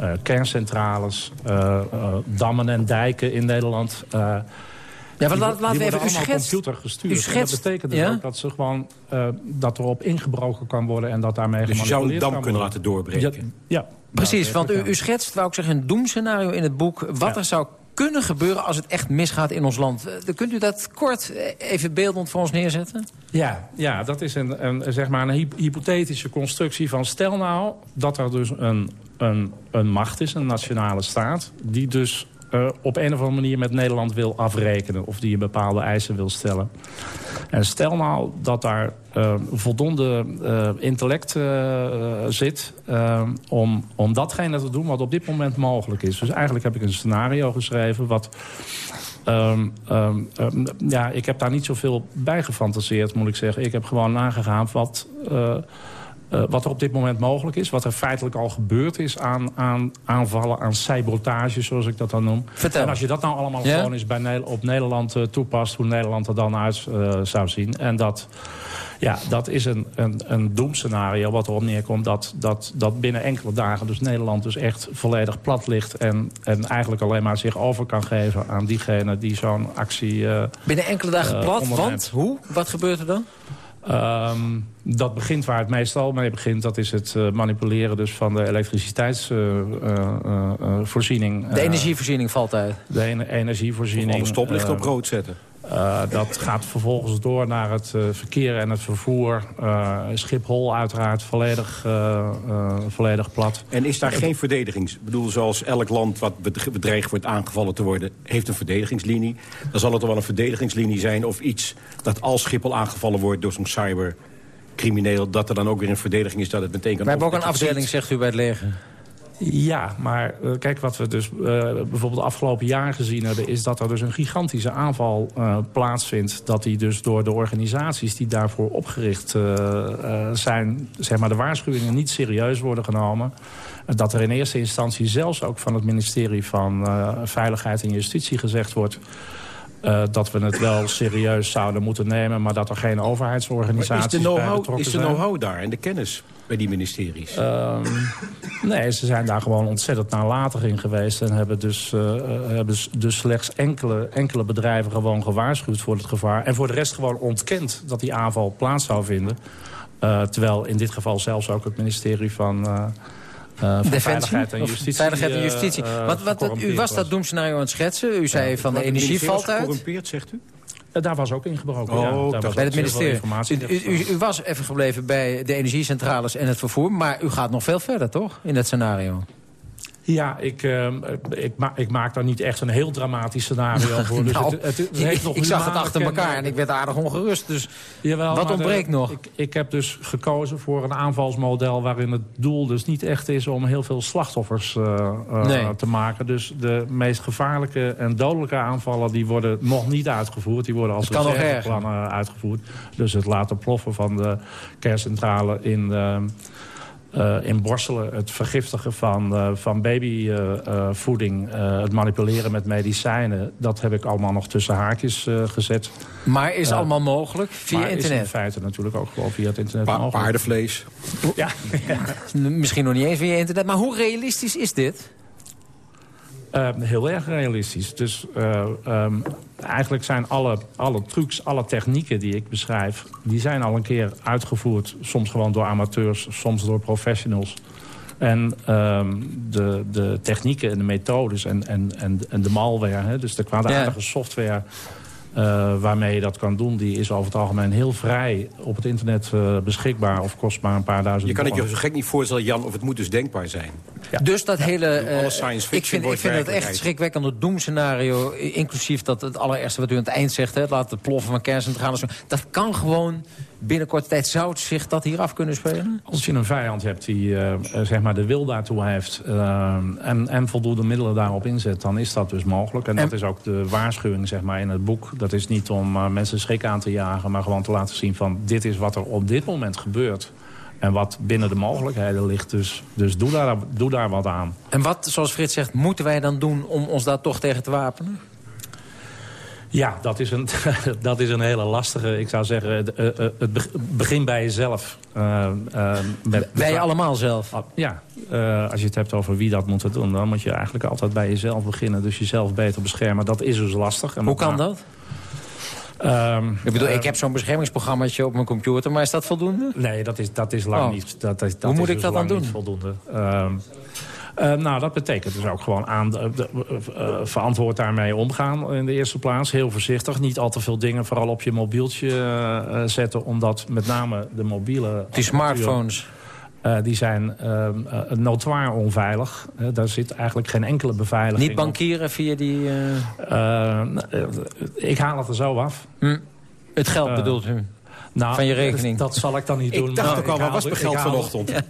uh, kerncentrales, dammen en dijken in Nederland. Ja, maar laat, laten we even, u schetst, computer gestuurd. U schetst, dat betekent dus ja? ook dat, ze gewoon, dat erop ingebroken kan worden en dat daarmee dus je zou een dam kan kunnen laten doorbreken? Ja, ja Precies, want u, u schetst, wou ik zeggen, een doemscenario in het boek. Wat ja. er zou kunnen gebeuren als het echt misgaat in ons land. Uh, kunt u dat kort even beeldend voor ons neerzetten? Ja, ja dat is een, een, zeg maar een hypothetische constructie van... stel nou dat er dus een, een, een macht is, een nationale staat... die dus uh, op een of andere manier met Nederland wil afrekenen... of die bepaalde eisen wil stellen. En stel nou dat daar uh, voldoende uh, intellect zit... om, om datgene te doen wat op dit moment mogelijk is. Dus eigenlijk heb ik een scenario geschreven... wat Um, um, um, ja, ik heb daar niet zoveel bij gefantaseerd, moet ik zeggen. Ik heb gewoon nagegaan wat... Uh, uh, wat er op dit moment mogelijk is. Wat er feitelijk al gebeurd is aan, aan aanvallen, aan sabotage, zoals ik dat dan noem. Vertel. En als je dat nou allemaal ja? gewoon eens bij ne op Nederland uh, toepast... hoe Nederland er dan uit uh, zou zien. En dat, ja, dat is een, een, een doemscenario wat erop neerkomt... Dat, dat, dat binnen enkele dagen dus Nederland dus echt volledig plat ligt... en, en eigenlijk alleen maar zich over kan geven aan diegene die zo'n actie Binnen enkele dagen plat? Want? Hoe? Wat gebeurt er dan? Um, dat begint waar het meestal mee begint. Dat is het uh, manipuleren dus van de elektriciteitsvoorziening. Uh, uh, de energievoorziening valt uit? De en energievoorziening. Of alle stoplichten op rood zetten. dat gaat vervolgens door naar het verkeer en het vervoer. Schiphol uiteraard volledig, volledig plat. En is daar geen verdedigings... Ik bedoel, zoals elk land wat bedreigd wordt aangevallen te worden... heeft een verdedigingslinie. Dan zal het toch wel een verdedigingslinie zijn of iets... dat als Schiphol aangevallen wordt door zo'n cybercrimineel... dat er dan ook weer een verdediging is dat het meteen kan... Wij hebben ook een afdeling, zegt u, bij het leger. Ja, maar uh, kijk, wat we dus uh, bijvoorbeeld de afgelopen jaar gezien hebben... is dat er dus een gigantische aanval uh, plaatsvindt. Dat die dus door de organisaties die daarvoor opgericht zijn... zeg maar de waarschuwingen niet serieus worden genomen. Dat er in eerste instantie zelfs ook van het ministerie van Veiligheid en Justitie gezegd wordt... Uh, dat we het wel serieus zouden moeten nemen... maar dat er geen overheidsorganisaties betrokken Is de know-how daar en de kennis bij die ministeries? Um, nee, ze zijn daar gewoon ontzettend nalatig in geweest... en hebben dus, uh, hebben dus slechts enkele, enkele bedrijven gewoon gewaarschuwd voor het gevaar... en voor de rest gewoon ontkend dat die aanval plaats zou vinden. Uh, terwijl in dit geval zelfs ook het ministerie van... Uh, veiligheid en justitie. Veiligheid en justitie. Uh, wat, wat, u was dat doemscenario aan het schetsen. U zei van de energie valt uit. gecorrumpeerd, zegt u? Uh, daar was ook ingebroken, oh, ja. Daar was bij het ministerie. U, u, u, was even gebleven bij de energiecentrales en het vervoer... maar u gaat nog veel verder, toch, in dat scenario? Ja, ik, uh, ik, ma ik, maak daar niet echt een heel dramatisch scenario <laughs> voor. Dus nou, het, het, het heeft nog ik zag het achter elkaar en ik werd aardig ongerust. Dus Jawel, wat ontbreekt de, nog? Ik, ik, heb dus gekozen voor een aanvalsmodel... waarin het doel dus niet echt is om heel veel slachtoffers uh, uh, nee. te maken. Dus de meest gevaarlijke en dodelijke aanvallen... die worden nog niet uitgevoerd. Die worden als reserveplannen uitgevoerd. Dus het laten ploffen van de kerncentrale in... Uh, in borstelen, het vergiftigen van, uh, van babyvoeding... Uh, het manipuleren met medicijnen... dat heb ik allemaal nog tussen haakjes gezet. Maar is allemaal mogelijk via maar internet? is in feite natuurlijk ook gewoon via het internet pa mogelijk. Paardenvlees. Ja, ja. <laughs> Misschien nog niet eens via internet. Maar hoe realistisch is dit? Uh, heel erg realistisch. Dus uh, um, eigenlijk zijn alle, alle trucs, alle technieken die ik beschrijf... die zijn al een keer uitgevoerd. Soms gewoon door amateurs, soms door professionals. En um, de, de technieken en de methodes en, en, en, en de malware... Hè, dus de kwaadaardige ja. software uh, waarmee je dat kan doen... die is over het algemeen heel vrij op het internet uh, beschikbaar... of kost maar een paar duizend Je kan het je zo gek niet voorstellen, Jan, of het moet dus denkbaar zijn. Ja. Dus dat ja, hele... Uh, ik vind, ik vind het echt schrikwekkend doemscenario... inclusief dat het allereerste wat u aan het eind zegt... Hè, laat het ploffen van kerncentrales... dat kan gewoon binnen korte tijd zou zich dat hier af kunnen spelen? Als je een vijand hebt die uh, zeg maar de wil daartoe heeft... Uh, en, en voldoende middelen daarop inzet, dan is dat dus mogelijk. En, en, dat is ook de waarschuwing zeg maar, in het boek. Dat is niet om uh, mensen schrik aan te jagen... maar gewoon te laten zien van dit is wat er op dit moment gebeurt... En wat binnen de mogelijkheden ligt. Dus, dus doe, daar, doe daar wat aan. En wat, zoals Frits zegt, moeten wij dan doen om ons daar toch tegen te wapenen? Ja, dat is, een, <laughs> dat is een hele lastige. Ik zou zeggen, het begin bij jezelf. Uh, uh, met bij je allemaal zelf? Ja, uh, als je het hebt over wie dat moet doen... dan moet je eigenlijk altijd bij jezelf beginnen. Dus jezelf beter beschermen. Dat is dus lastig. En Hoe kan dat? Um, ik bedoel, ik heb zo'n beschermingsprogrammaatje op mijn computer, maar is dat voldoende? Nee, dat is, dat is lang oh. niet. Dat, dat, Hoe moet is ik dat dan doen? voldoende. Um, Uh, nou, dat betekent dus ook gewoon aan de, de, uh, verantwoord daarmee omgaan in de eerste plaats. Heel voorzichtig. Niet al te veel dingen vooral op je mobieltje uh, zetten. Omdat met name de mobiele... Die smartphones... Uh, die zijn uh, uh, notoir onveilig. daar zit eigenlijk geen enkele beveiliging Niet bankieren op. via die... ik haal het er zo af. Hm. Het geld bedoelt u? Nou, van je rekening? Dat, dat zal ik dan niet ik doen. Dacht nou, ook al, waar was mijn geld vanochtend? Ja.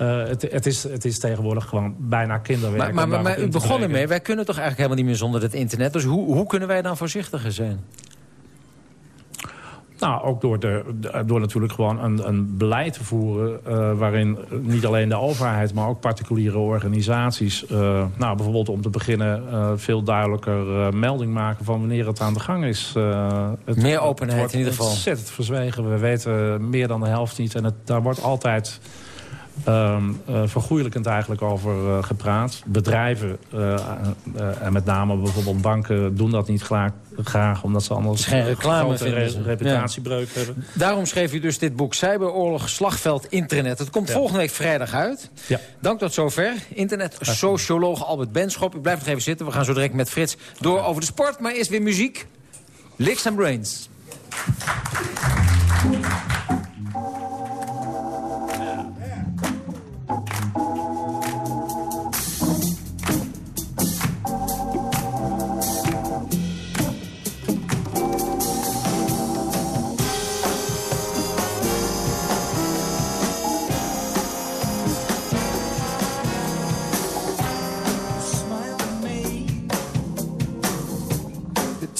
Uh, het, het, is, het is tegenwoordig gewoon bijna kinderwerk. Maar, maar, maar u begon ermee, wij kunnen toch eigenlijk helemaal niet meer zonder het internet. Dus hoe, hoe kunnen wij dan voorzichtiger zijn? Nou, ook door, de, door natuurlijk gewoon een, een beleid te voeren... Uh, waarin niet alleen de overheid, maar ook particuliere organisaties... Uh, nou, bijvoorbeeld om te beginnen uh, veel duidelijker melding maken... van wanneer het aan de gang is. Het, Meer openheid het in ieder geval. ontzettend verzwegen. We weten meer dan de helft niet. En het, daar wordt altijd Um, uh, vergoeilijkend eigenlijk over uh, gepraat. Bedrijven, uh, en met name bijvoorbeeld banken, doen dat niet graag, graag omdat ze anders geen reclame grote re reputatiebreuk ja. hebben. Daarom schreef u dus dit boek Cyberoorlog, Slagveld, Internet. Het komt ja. volgende week vrijdag uit. Ja. Dank tot zover. Internet, socioloog Albert Benschop. U blijft nog even zitten. We gaan zo direct met Frits door over de sport. Maar eerst weer muziek. Licks and Brains.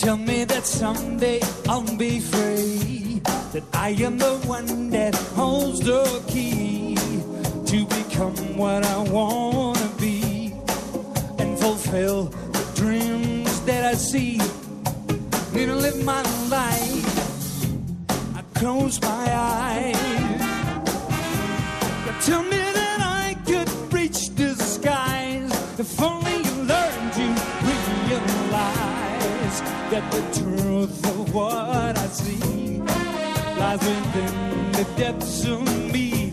Tell me that someday I'll be free. That I am the one that holds the key to become what I wanna be and fulfill the dreams that I see. Need to live my life. I close my eyes. But tell me that that the truth of what I see lies within the depths of me.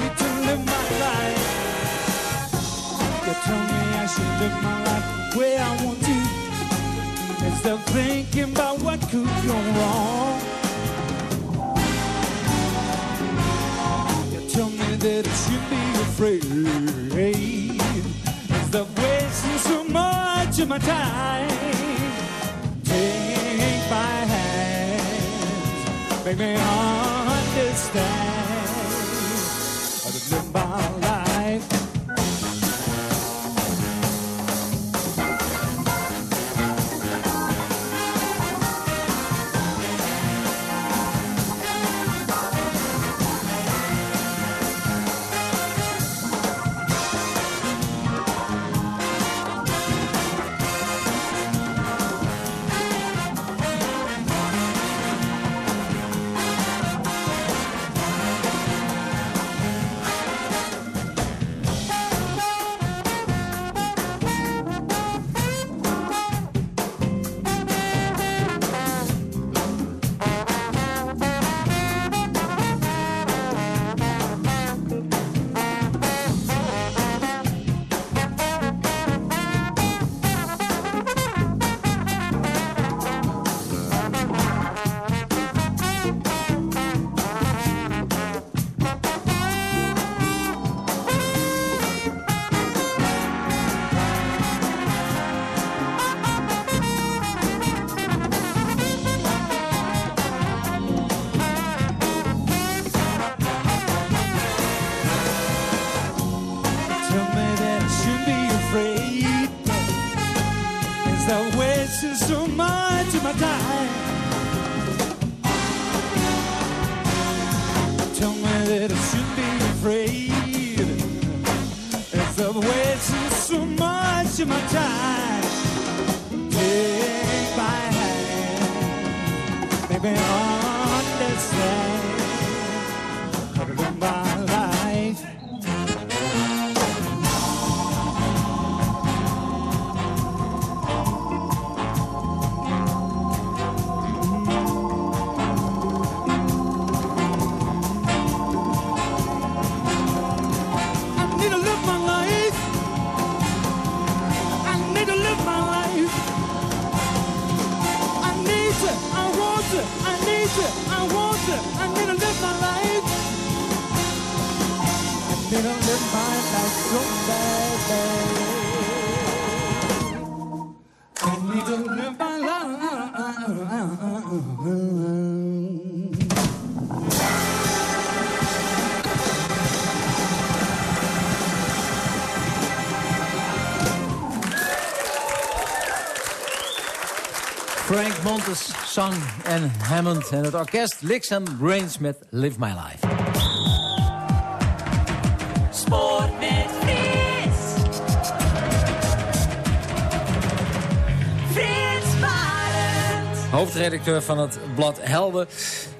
Need to live my life. You tell me I should live my life the way I want to. Instead of thinking about what could go wrong. You tell me that I should be afraid. Instead of wasting so much of my time. Make me understand my time? Zang en Hammond en het orkest Licks and Brains met Live My Life. Sport met Frits. Frits Barend. Hoofdredacteur van het blad Helden.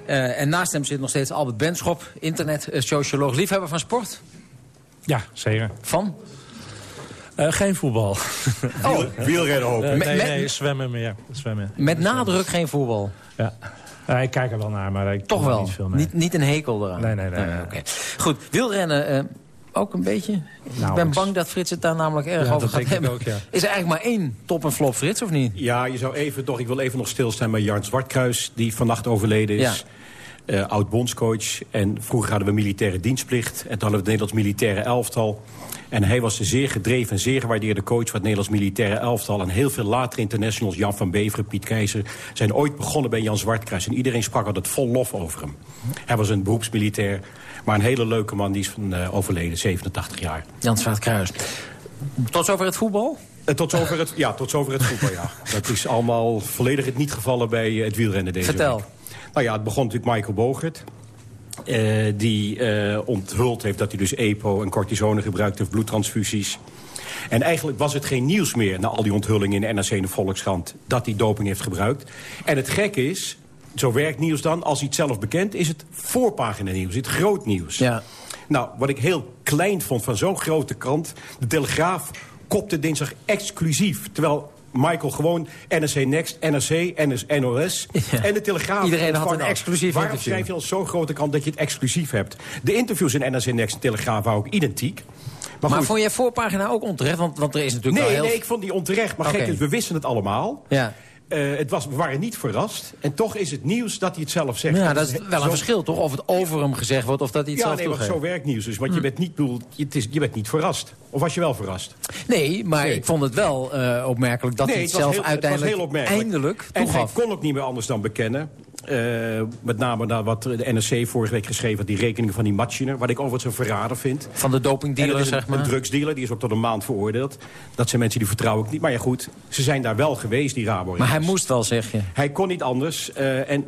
Eh, en naast hem zit nog steeds Albert Benschop, internet-socioloog, liefhebber van sport. Ja, zeker. Van? Eh, geen voetbal. <laughs> Oh. Wielrennen hoop ik. nee, Met- nee, zwemmen meer. Zwemmen. Met nadruk geen voetbal. Ja. Ja, ik kijk er wel naar, maar ik Toch doe er wel. niet veel mee. Niet, niet een hekel eraan. Nee, nee, nee. nee. Oké. Goed, wielrennen. eh, ook een beetje? Nou, ik ben ik- bang dat Frits het daar namelijk erg Ja, over dat gaat denk ik hebben. ook, ja. Is er eigenlijk maar één top en flop, Frits, of niet? Ja, je zou even toch, ik wil even nog stilstaan bij Jan Zwartkruis... die vannacht overleden is. Eh, Oud-bondscoach. En vroeger hadden we militaire dienstplicht. En toen hadden we het Nederlands militaire elftal. En hij was een zeer gedreven en zeer gewaardeerde coach... van het Nederlands militaire elftal. En heel veel later internationals, Jan van Beveren, Piet Keizer... zijn ooit begonnen bij Jan Zwartkruis. En iedereen sprak altijd vol lof over hem. Hij was een beroepsmilitair. Maar een hele leuke man, die is van, eh, overleden, 87 jaar. Jan Zwartkruis. Tot zover het voetbal? Eh, Tot zover het, ja, tot zover het voetbal, ja. <laughs> Dat is allemaal volledig het niet gevallen bij het wielrennen deze Vertel. week. Nou ja, het begon natuurlijk Michael Bogert. eh, die eh, onthuld heeft dat hij dus EPO en cortisone gebruikt heeft, bloedtransfusies. En eigenlijk was het geen nieuws meer na al die onthullingen in de NRC en de Volkskrant... dat hij doping heeft gebruikt. En het gekke is, zo werkt nieuws dan, als hij het zelf bekent... is het voorpagina nieuws, het groot nieuws. Ja. Nou, wat ik heel klein vond van zo'n grote krant... de Telegraaf kopte dinsdag exclusief. Terwijl Michael gewoon NRC Next, NRC, NS, NOS en de Telegraaf... Iedereen had een exclusief Waarom interview? schrijf je als zo'n grote krant dat je het exclusief hebt? De interviews in NRC Next en Telegraaf waren ook identiek. Maar, vond jij voorpagina ook onterecht? Want, want er is natuurlijk nee, wel heel... nee, ik vond die onterecht. Maar gek is, we wisten het allemaal. Ja. Eh, het was, we waren niet verrast. En toch is het nieuws dat hij het zelf zegt. Ja, dat is wel een zo- verschil, toch? Of het over hem gezegd wordt, of dat hij het Ja, zelf nee, maar toegeeft. zo werkt nieuws dus. Want je, bent niet, bedoel, je, is, je bent niet verrast. Of was je wel verrast? Nee, maar Nee. ik vond het wel eh, opmerkelijk dat nee, hij het zelf heel- uiteindelijk het eindelijk En hij toegaf. kon ook niet meer anders dan bekennen. Eh, met name naar wat de NRC vorige week geschreven had... die rekeningen van die Matchiner, wat ik overigens een verrader vind. Van de dopingdealer, zeg maar. een drugsdealer, die is ook tot een maand veroordeeld. Dat zijn mensen die vertrouwen ik niet. Maar ja, goed, ze zijn daar wel geweest, die Rabo. Maar hij moest wel, zeg je. Hij kon niet anders. eh, en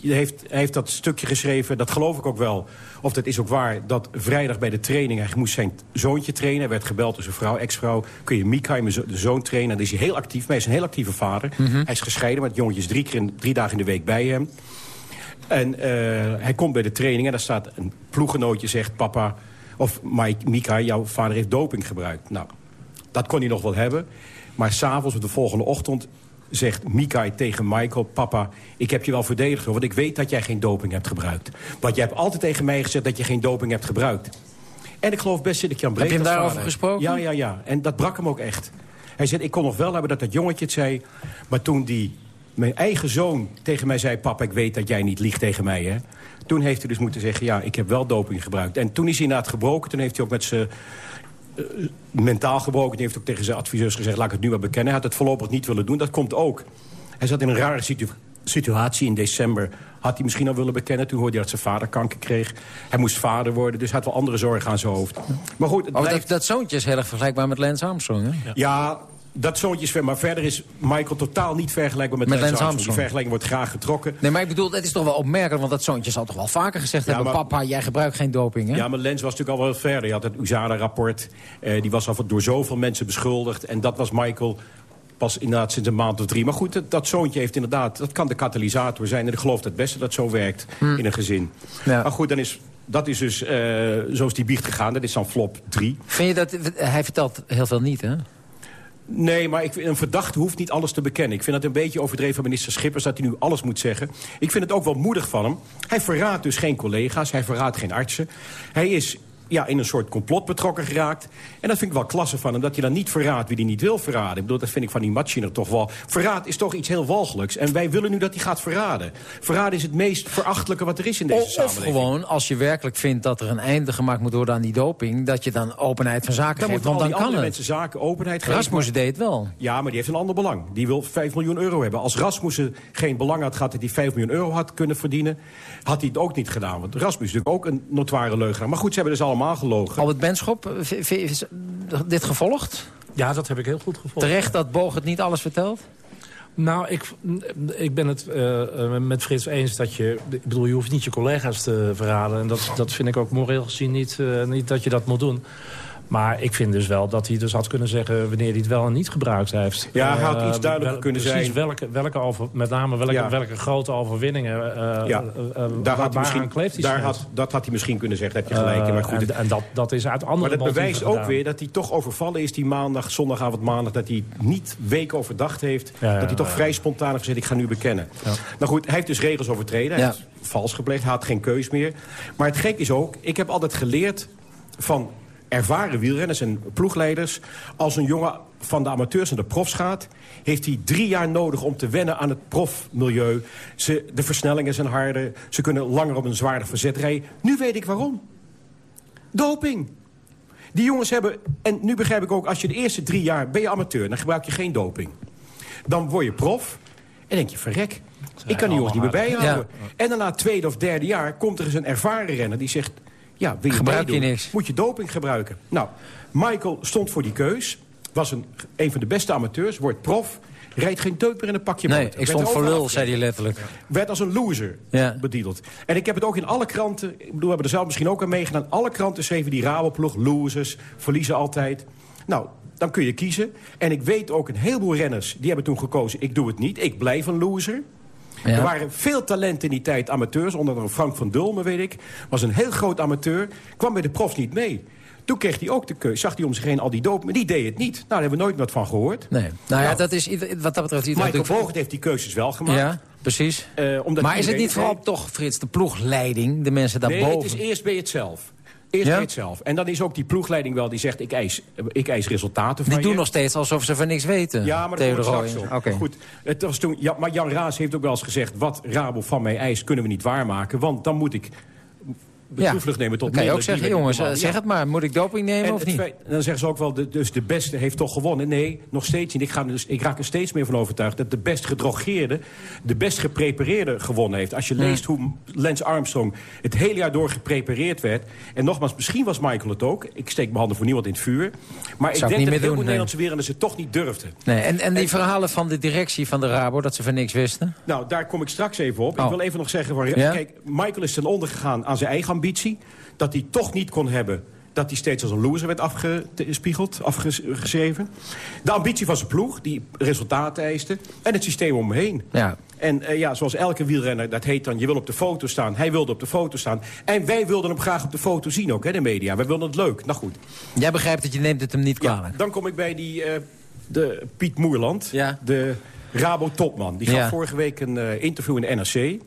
heeft, hij heeft dat stukje geschreven, dat geloof ik ook wel. Of dat is ook waar, dat vrijdag bij de training... hij moest zijn zoontje trainen. Hij werd gebeld door zijn vrouw, ex-vrouw. Kun je Mika, mijn zo- de zoon, trainen? Daar is hij heel actief. Hij is een heel actieve vader. Mhm. Hij is gescheiden, maar het jongetje is drie, keer in, drie dagen in de week bij hem. En eh, hij komt bij de training en daar staat een ploeggenootje zegt... papa, of Mike, Mika, jouw vader heeft doping gebruikt. Nou, dat kon hij nog wel hebben. Maar s'avonds, de volgende ochtend, zegt Mika tegen Michael... papa, ik heb je wel verdedigd, want ik weet dat jij geen doping hebt gebruikt. Want jij hebt altijd tegen mij gezegd dat je geen doping hebt gebruikt. En ik geloof best zit ik Jan Breed Heb je hem daarover gesproken? Ja, ja, ja. En dat brak hem ook echt. Hij zei, ik kon nog wel hebben dat dat jongetje het zei... maar toen die, mijn eigen zoon tegen mij zei... papa, ik weet dat jij niet liegt tegen mij, hè. Toen heeft hij dus moeten zeggen, ja, ik heb wel doping gebruikt. En toen is hij inderdaad gebroken. Toen heeft hij ook met zijn mentaal gebroken. Die heeft ook tegen zijn adviseurs gezegd, laat ik het nu maar bekennen. Hij had het voorlopig niet willen doen. Dat komt ook. Hij zat in een rare situ- situatie in december. Had hij misschien al willen bekennen. Toen hoorde hij dat zijn vader kanker kreeg. Hij moest vader worden, dus hij had wel andere zorgen aan zijn hoofd. Maar goed, het Oh, dat, dat zoontje is heel erg vergelijkbaar met Lance Armstrong, hè? Ja, dat zoontje is ver. Maar verder is Michael totaal niet vergelijkbaar met, Met Lance Armstrong. Die vergelijking wordt graag getrokken. Nee, maar ik bedoel, het is toch wel opmerkelijk... want dat zoontje zal toch wel vaker gezegd Ja, hebben... maar- papa, jij gebruikt geen doping, hè? Ja, maar Lens was natuurlijk al wel verder. Je had het USADA-rapport. eh, die was al door zoveel mensen beschuldigd. En dat was Michael pas inderdaad sinds een maand of drie. Maar goed, dat, dat zoontje heeft inderdaad... dat kan de katalysator zijn. En ik geloof het beste dat zo werkt Hm. in een gezin. Ja. Maar goed, dan is, dat is dus eh, zo is die biecht gegaan. Dat is dan flop 3. Vind je dat... Hij vertelt heel veel niet, hè? Nee, maar ik, een verdachte hoeft niet alles te bekennen. Ik vind het een beetje overdreven van minister Schippers... dat hij nu alles moet zeggen. Ik vind het ook wel moedig van hem. Hij verraadt dus geen collega's, hij verraadt geen artsen. Hij is ja, in een soort complot betrokken geraakt. En dat vind ik wel klasse van hem, dat hij dan niet verraadt wie hij niet wil verraden. Ik bedoel, dat vind ik van die Machiner toch wel... Verraad is toch iets heel walgelijks. En wij willen nu dat hij gaat verraden. Verraden is het meest verachtelijke wat er is in deze Of, of samenleving. gewoon, als je werkelijk vindt dat er een einde gemaakt moet worden aan die doping... dat je dan openheid van zaken Dan geeft, want dan die kan andere het. mensen zaken, openheid geven. Rasmussen deed het wel. Ja, maar die heeft een ander belang. Die wil 5 miljoen euro hebben. Als Rasmussen geen belang had gehad dat hij 5 miljoen euro had kunnen verdienen... had hij het ook niet gedaan. Want Rasmussen is natuurlijk ook een notoire leugenaar. Maar goed, ze hebben dus allemaal gelogen. Albert Benschop, is dit gevolgd? Ja, dat heb ik heel goed gevolgd. Terecht dat Boog het niet alles vertelt? Nou, ik, ik ben het eh, eh, met Frits eens dat je... Ik bedoel, je hoeft niet je collega's te verraden. En dat, dat vind ik ook moreel gezien niet, eh, niet dat je dat moet doen. Maar ik vind dus wel dat hij dus had kunnen zeggen... wanneer hij het wel en niet gebruikt heeft. Ja, hij had Eh, iets duidelijker wel- kunnen precies zijn. Welke, welke over, met name welke, Ja. welke grote overwinningen... eh, Ja, eh, daar had hij misschien, waaraan kleeft hij daar had, dat had hij misschien kunnen zeggen, daar heb je gelijk in. Maar, goed, en, het- en dat, dat is uit andere maar dat bewijst ook gedaan. weer dat hij toch overvallen is die maandag, zondagavond, maandag... dat hij niet weken overdacht heeft. Ja, ja, dat hij toch ja. vrij spontaan heeft gezegd, ik ga nu bekennen. Nou goed, hij heeft dus regels overtreden. Hij Ja. heeft vals gepleegd, hij had geen keus meer. Maar het gek is ook, ik heb altijd geleerd van ervaren wielrenners en ploegleiders... als een jongen van de amateurs naar de profs gaat... heeft hij drie jaar nodig om te wennen aan het profmilieu. Ze, de versnellingen zijn harder. Ze kunnen langer op een zwaarder verzet rijden. Nu weet ik waarom. Doping. Die jongens hebben... En nu begrijp ik ook, als je de eerste drie jaar ben je amateur... dan gebruik je geen doping. Dan word je prof en denk je, verrek... Ik kan die jongens niet meer bijhouden. En dan na het tweede of derde jaar komt er eens een ervaren renner die zegt... Ja, wil je Gebruik je niks. Moet je doping gebruiken. Nou, Michael stond voor die keus. Was een, een van de beste amateurs, wordt prof. Rijdt geen deuk meer in een pakje Nee, ik stond voor lul, zei hij letterlijk. werd als een loser Ja. En ik heb het ook in alle kranten... Ik bedoel, we hebben er zelf misschien ook aan meegedaan. Alle kranten schreven die Raboploeg, losers, verliezen altijd. Nou, dan kun je kiezen. En ik weet ook een heleboel renners... die hebben toen gekozen, ik doe het niet, ik blijf een loser. Ja. Er waren veel talenten in die tijd, amateurs. Onder andere Frank van Dulmen, weet ik. Was een heel groot amateur. Kwam bij de profs niet mee. Toen kreeg hij ook de keuze. Zag hij om zich heen al die doop, maar die deed het niet. Nou, daar hebben we nooit wat van gehoord. Nee. Nou ja, dat is wat dat betreft... Michael Bogert heeft die keuzes wel gemaakt. Ja, precies. Eh, omdat maar is het niet vooral toch, Frits, de ploegleiding, de mensen Nee, daarboven? het is eerst je het zelf. Eerst Ja? zelf. En dan is ook die ploegleiding wel die zegt, ik eis, ik eis resultaten van Die doen je. nog steeds alsof ze van niks weten. Ja, maar dat straks op. Goed, het was toen, ja, maar Jan Raas heeft ook wel eens gezegd... wat Rabo van mij eist, kunnen we niet waarmaken. Want dan moet ik toevlucht nemen tot Dan kan je ook zeggen, jongens, zeg het maar. Moet ik doping nemen En of niet? feit- dan zeggen ze ook wel, de, dus de beste heeft toch gewonnen. Nee, nog steeds niet. Ik, ga dus, ik raak er steeds meer van overtuigd... dat de best gedrogeerde, de best geprepareerde gewonnen heeft. Als je leest hoe Lance Armstrong het hele jaar door geprepareerd werd... en nogmaals, misschien was Michael het ook. Ik steek mijn handen voor niemand in het vuur. Maar ik Zou ik denk dat heel veel. Nederlandse wielrenners het toch niet durfden. Nee, en, en die verhalen van de directie van de Rabo, dat ze van niks wisten? Nou, daar kom ik straks even op. Oh. Ik wil even nog zeggen... Waar, Ja? Kijk, Michael is ten onder gegaan aan zijn eigen ambitie. Dat hij toch niet kon hebben dat hij steeds als een loser werd afgespiegeld, afgeschreven. De ambitie van zijn ploeg, die resultaten eiste. En het systeem om hem heen. Ja. En eh, ja, zoals elke wielrenner, dat heet dan... je wil op de foto staan. Hij wilde op de foto staan. En wij wilden hem graag op de foto zien ook, hè, de media. Wij wilden het leuk. Nou goed. Jij begrijpt dat je neemt het hem niet kwalijk. Dan kom ik bij die, eh, de Piet Moerland, Ja. de Rabo-topman. Die gaf Ja. vorige week een eh, interview in de NRC.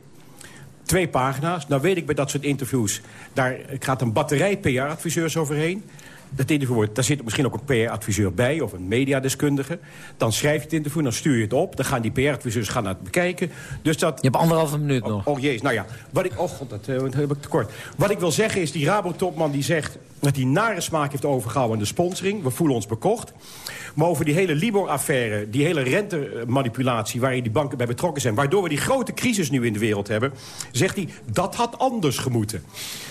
Twee pagina's. Nou weet ik bij dat soort interviews... daar gaat een batterij PR-adviseurs overheen. Dat interview wordt, daar zit misschien ook een PR-adviseur bij... of een mediadeskundige. Dan schrijf je het interview, dan stuur je het op. Dan gaan die PR-adviseurs gaan het bekijken. Dus dat... Je hebt anderhalve minuut nog. Oh jezus, nou ja. Wat ik, oh god, dat, eh, dat heb ik tekort. Wat ik wil zeggen is, die Rabo-topman die zegt... dat hij nare smaak heeft overgehouden aan de sponsoring. We voelen ons bekocht. Maar over die hele Libor-affaire, die hele rentemanipulatie... waar die banken bij betrokken zijn... waardoor we die grote crisis nu in de wereld hebben... zegt hij, dat had anders gemoeten.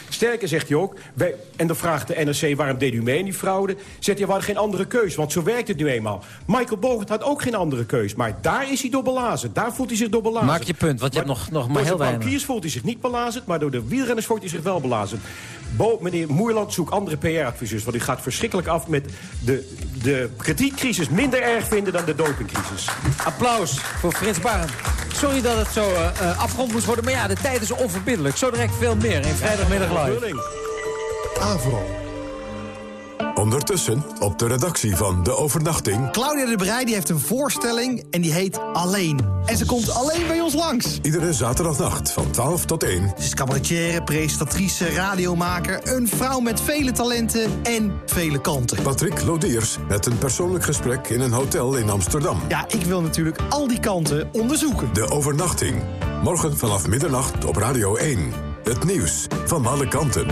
Sterker zegt hij ook, wij, en dan vraagt de NRC... waarom deed u mee in die fraude? Zegt hij, we hadden geen andere keus, want zo werkt het nu eenmaal. Michael Bogert had ook geen andere keus. Maar daar is hij door belazen. Daar voelt hij zich door belazen. Maak je punt, want je hebt nog, nog maar Door heel de weinig. bankiers voelt hij zich niet belazerd, maar door de wielrenners voelt hij zich wel belazerd. Bo, meneer Moerland, zoek andere PR-adviseurs, want u gaat verschrikkelijk af met de, de kredietcrisis minder erg vinden dan de dopingcrisis. Applaus voor Frits Barend. Sorry dat het zo eh, eh, afgerond moest worden, maar ja, de tijd is onverbiddelijk. Zo direct veel meer in Vrijdagmiddag Live. Avro. Ondertussen op de redactie van De Overnachting... Claudia de Breij die heeft een voorstelling en die heet Alleen. En ze komt alleen bij ons langs. Iedere zaterdagnacht van 12 tot 1. Ze is cabaretier, presentatrice, radiomaker... een vrouw met vele talenten en vele kanten. Patrick Lodiers met een persoonlijk gesprek in een hotel in Amsterdam. Ja, ik wil natuurlijk al die kanten onderzoeken. De Overnachting. Morgen vanaf middernacht op Radio 1. Het nieuws van alle kanten.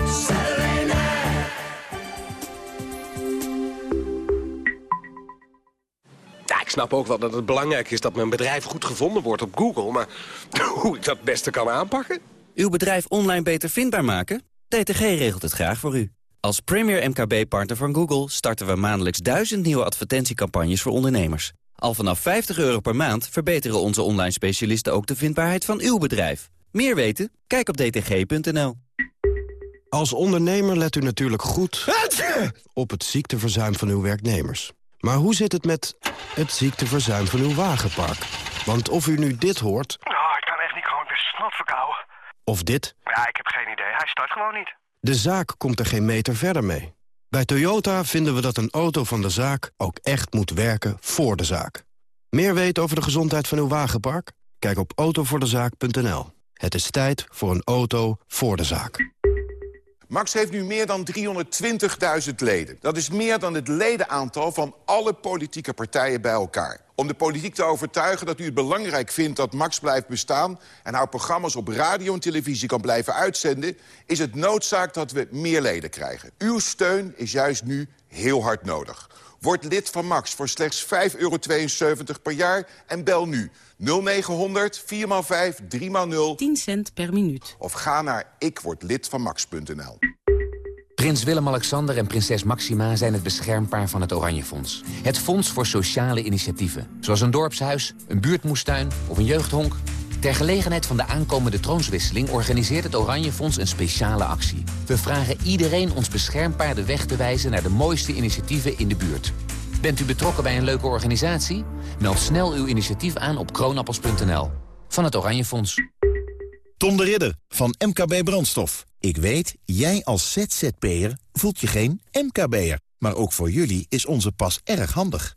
Snap ook wel dat het belangrijk is dat mijn bedrijf goed gevonden wordt op Google. Maar <laughs> hoe ik dat het beste kan aanpakken? Uw bedrijf online beter vindbaar maken? DTG regelt het graag voor u. Als premier MKB-partner van Google starten we maandelijks duizend nieuwe advertentiecampagnes voor ondernemers. Al vanaf 50 euro per maand verbeteren onze online specialisten ook de vindbaarheid van uw bedrijf. Meer weten? Kijk op dtg.nl. Als ondernemer let u natuurlijk goed op het ziekteverzuim van uw werknemers. Maar hoe zit het met het ziekteverzuim van uw wagenpark? Want of u nu dit hoort, Oh, ik kan echt niet gewoon weer snot verkouden. of dit... Ja, ik heb geen idee. Hij start gewoon niet. De zaak komt er geen meter verder mee. Bij Toyota vinden we dat een auto van de zaak ook echt moet werken voor de zaak. Meer weten over de gezondheid van uw wagenpark? Kijk op autovoordezaak.nl. Het is tijd voor een auto voor de zaak. Max heeft nu meer dan 320.000 leden. Dat is meer dan het ledenaantal van alle politieke partijen bij elkaar. Om de politiek te overtuigen dat u het belangrijk vindt dat Max blijft bestaan... en haar programma's op radio en televisie kan blijven uitzenden... is het noodzaak dat we meer leden krijgen. Uw steun is juist nu heel hard nodig. Word lid van Max voor slechts 5,72 euro per jaar en bel nu 0900 4x5 3x0 10 cent per minuut. of ga naar ikwordlidvanmax.nl. Prins Willem-Alexander en prinses Maxima zijn het beschermpaar van het Oranje Fonds. Het fonds voor sociale initiatieven. Zoals een dorpshuis, een buurtmoestuin of een jeugdhonk. Ter gelegenheid van de aankomende troonswisseling organiseert het Oranje Fonds een speciale actie. We vragen iedereen ons beschermpaar de weg te wijzen naar de mooiste initiatieven in de buurt. Bent u betrokken bij een leuke organisatie? Meld snel uw initiatief aan op kroonappels.nl. Van het Oranje Fonds. Tom de Ridder van MKB Brandstof. Ik weet, jij als ZZP'er voelt je geen MKB'er. Maar ook voor jullie is onze pas erg handig.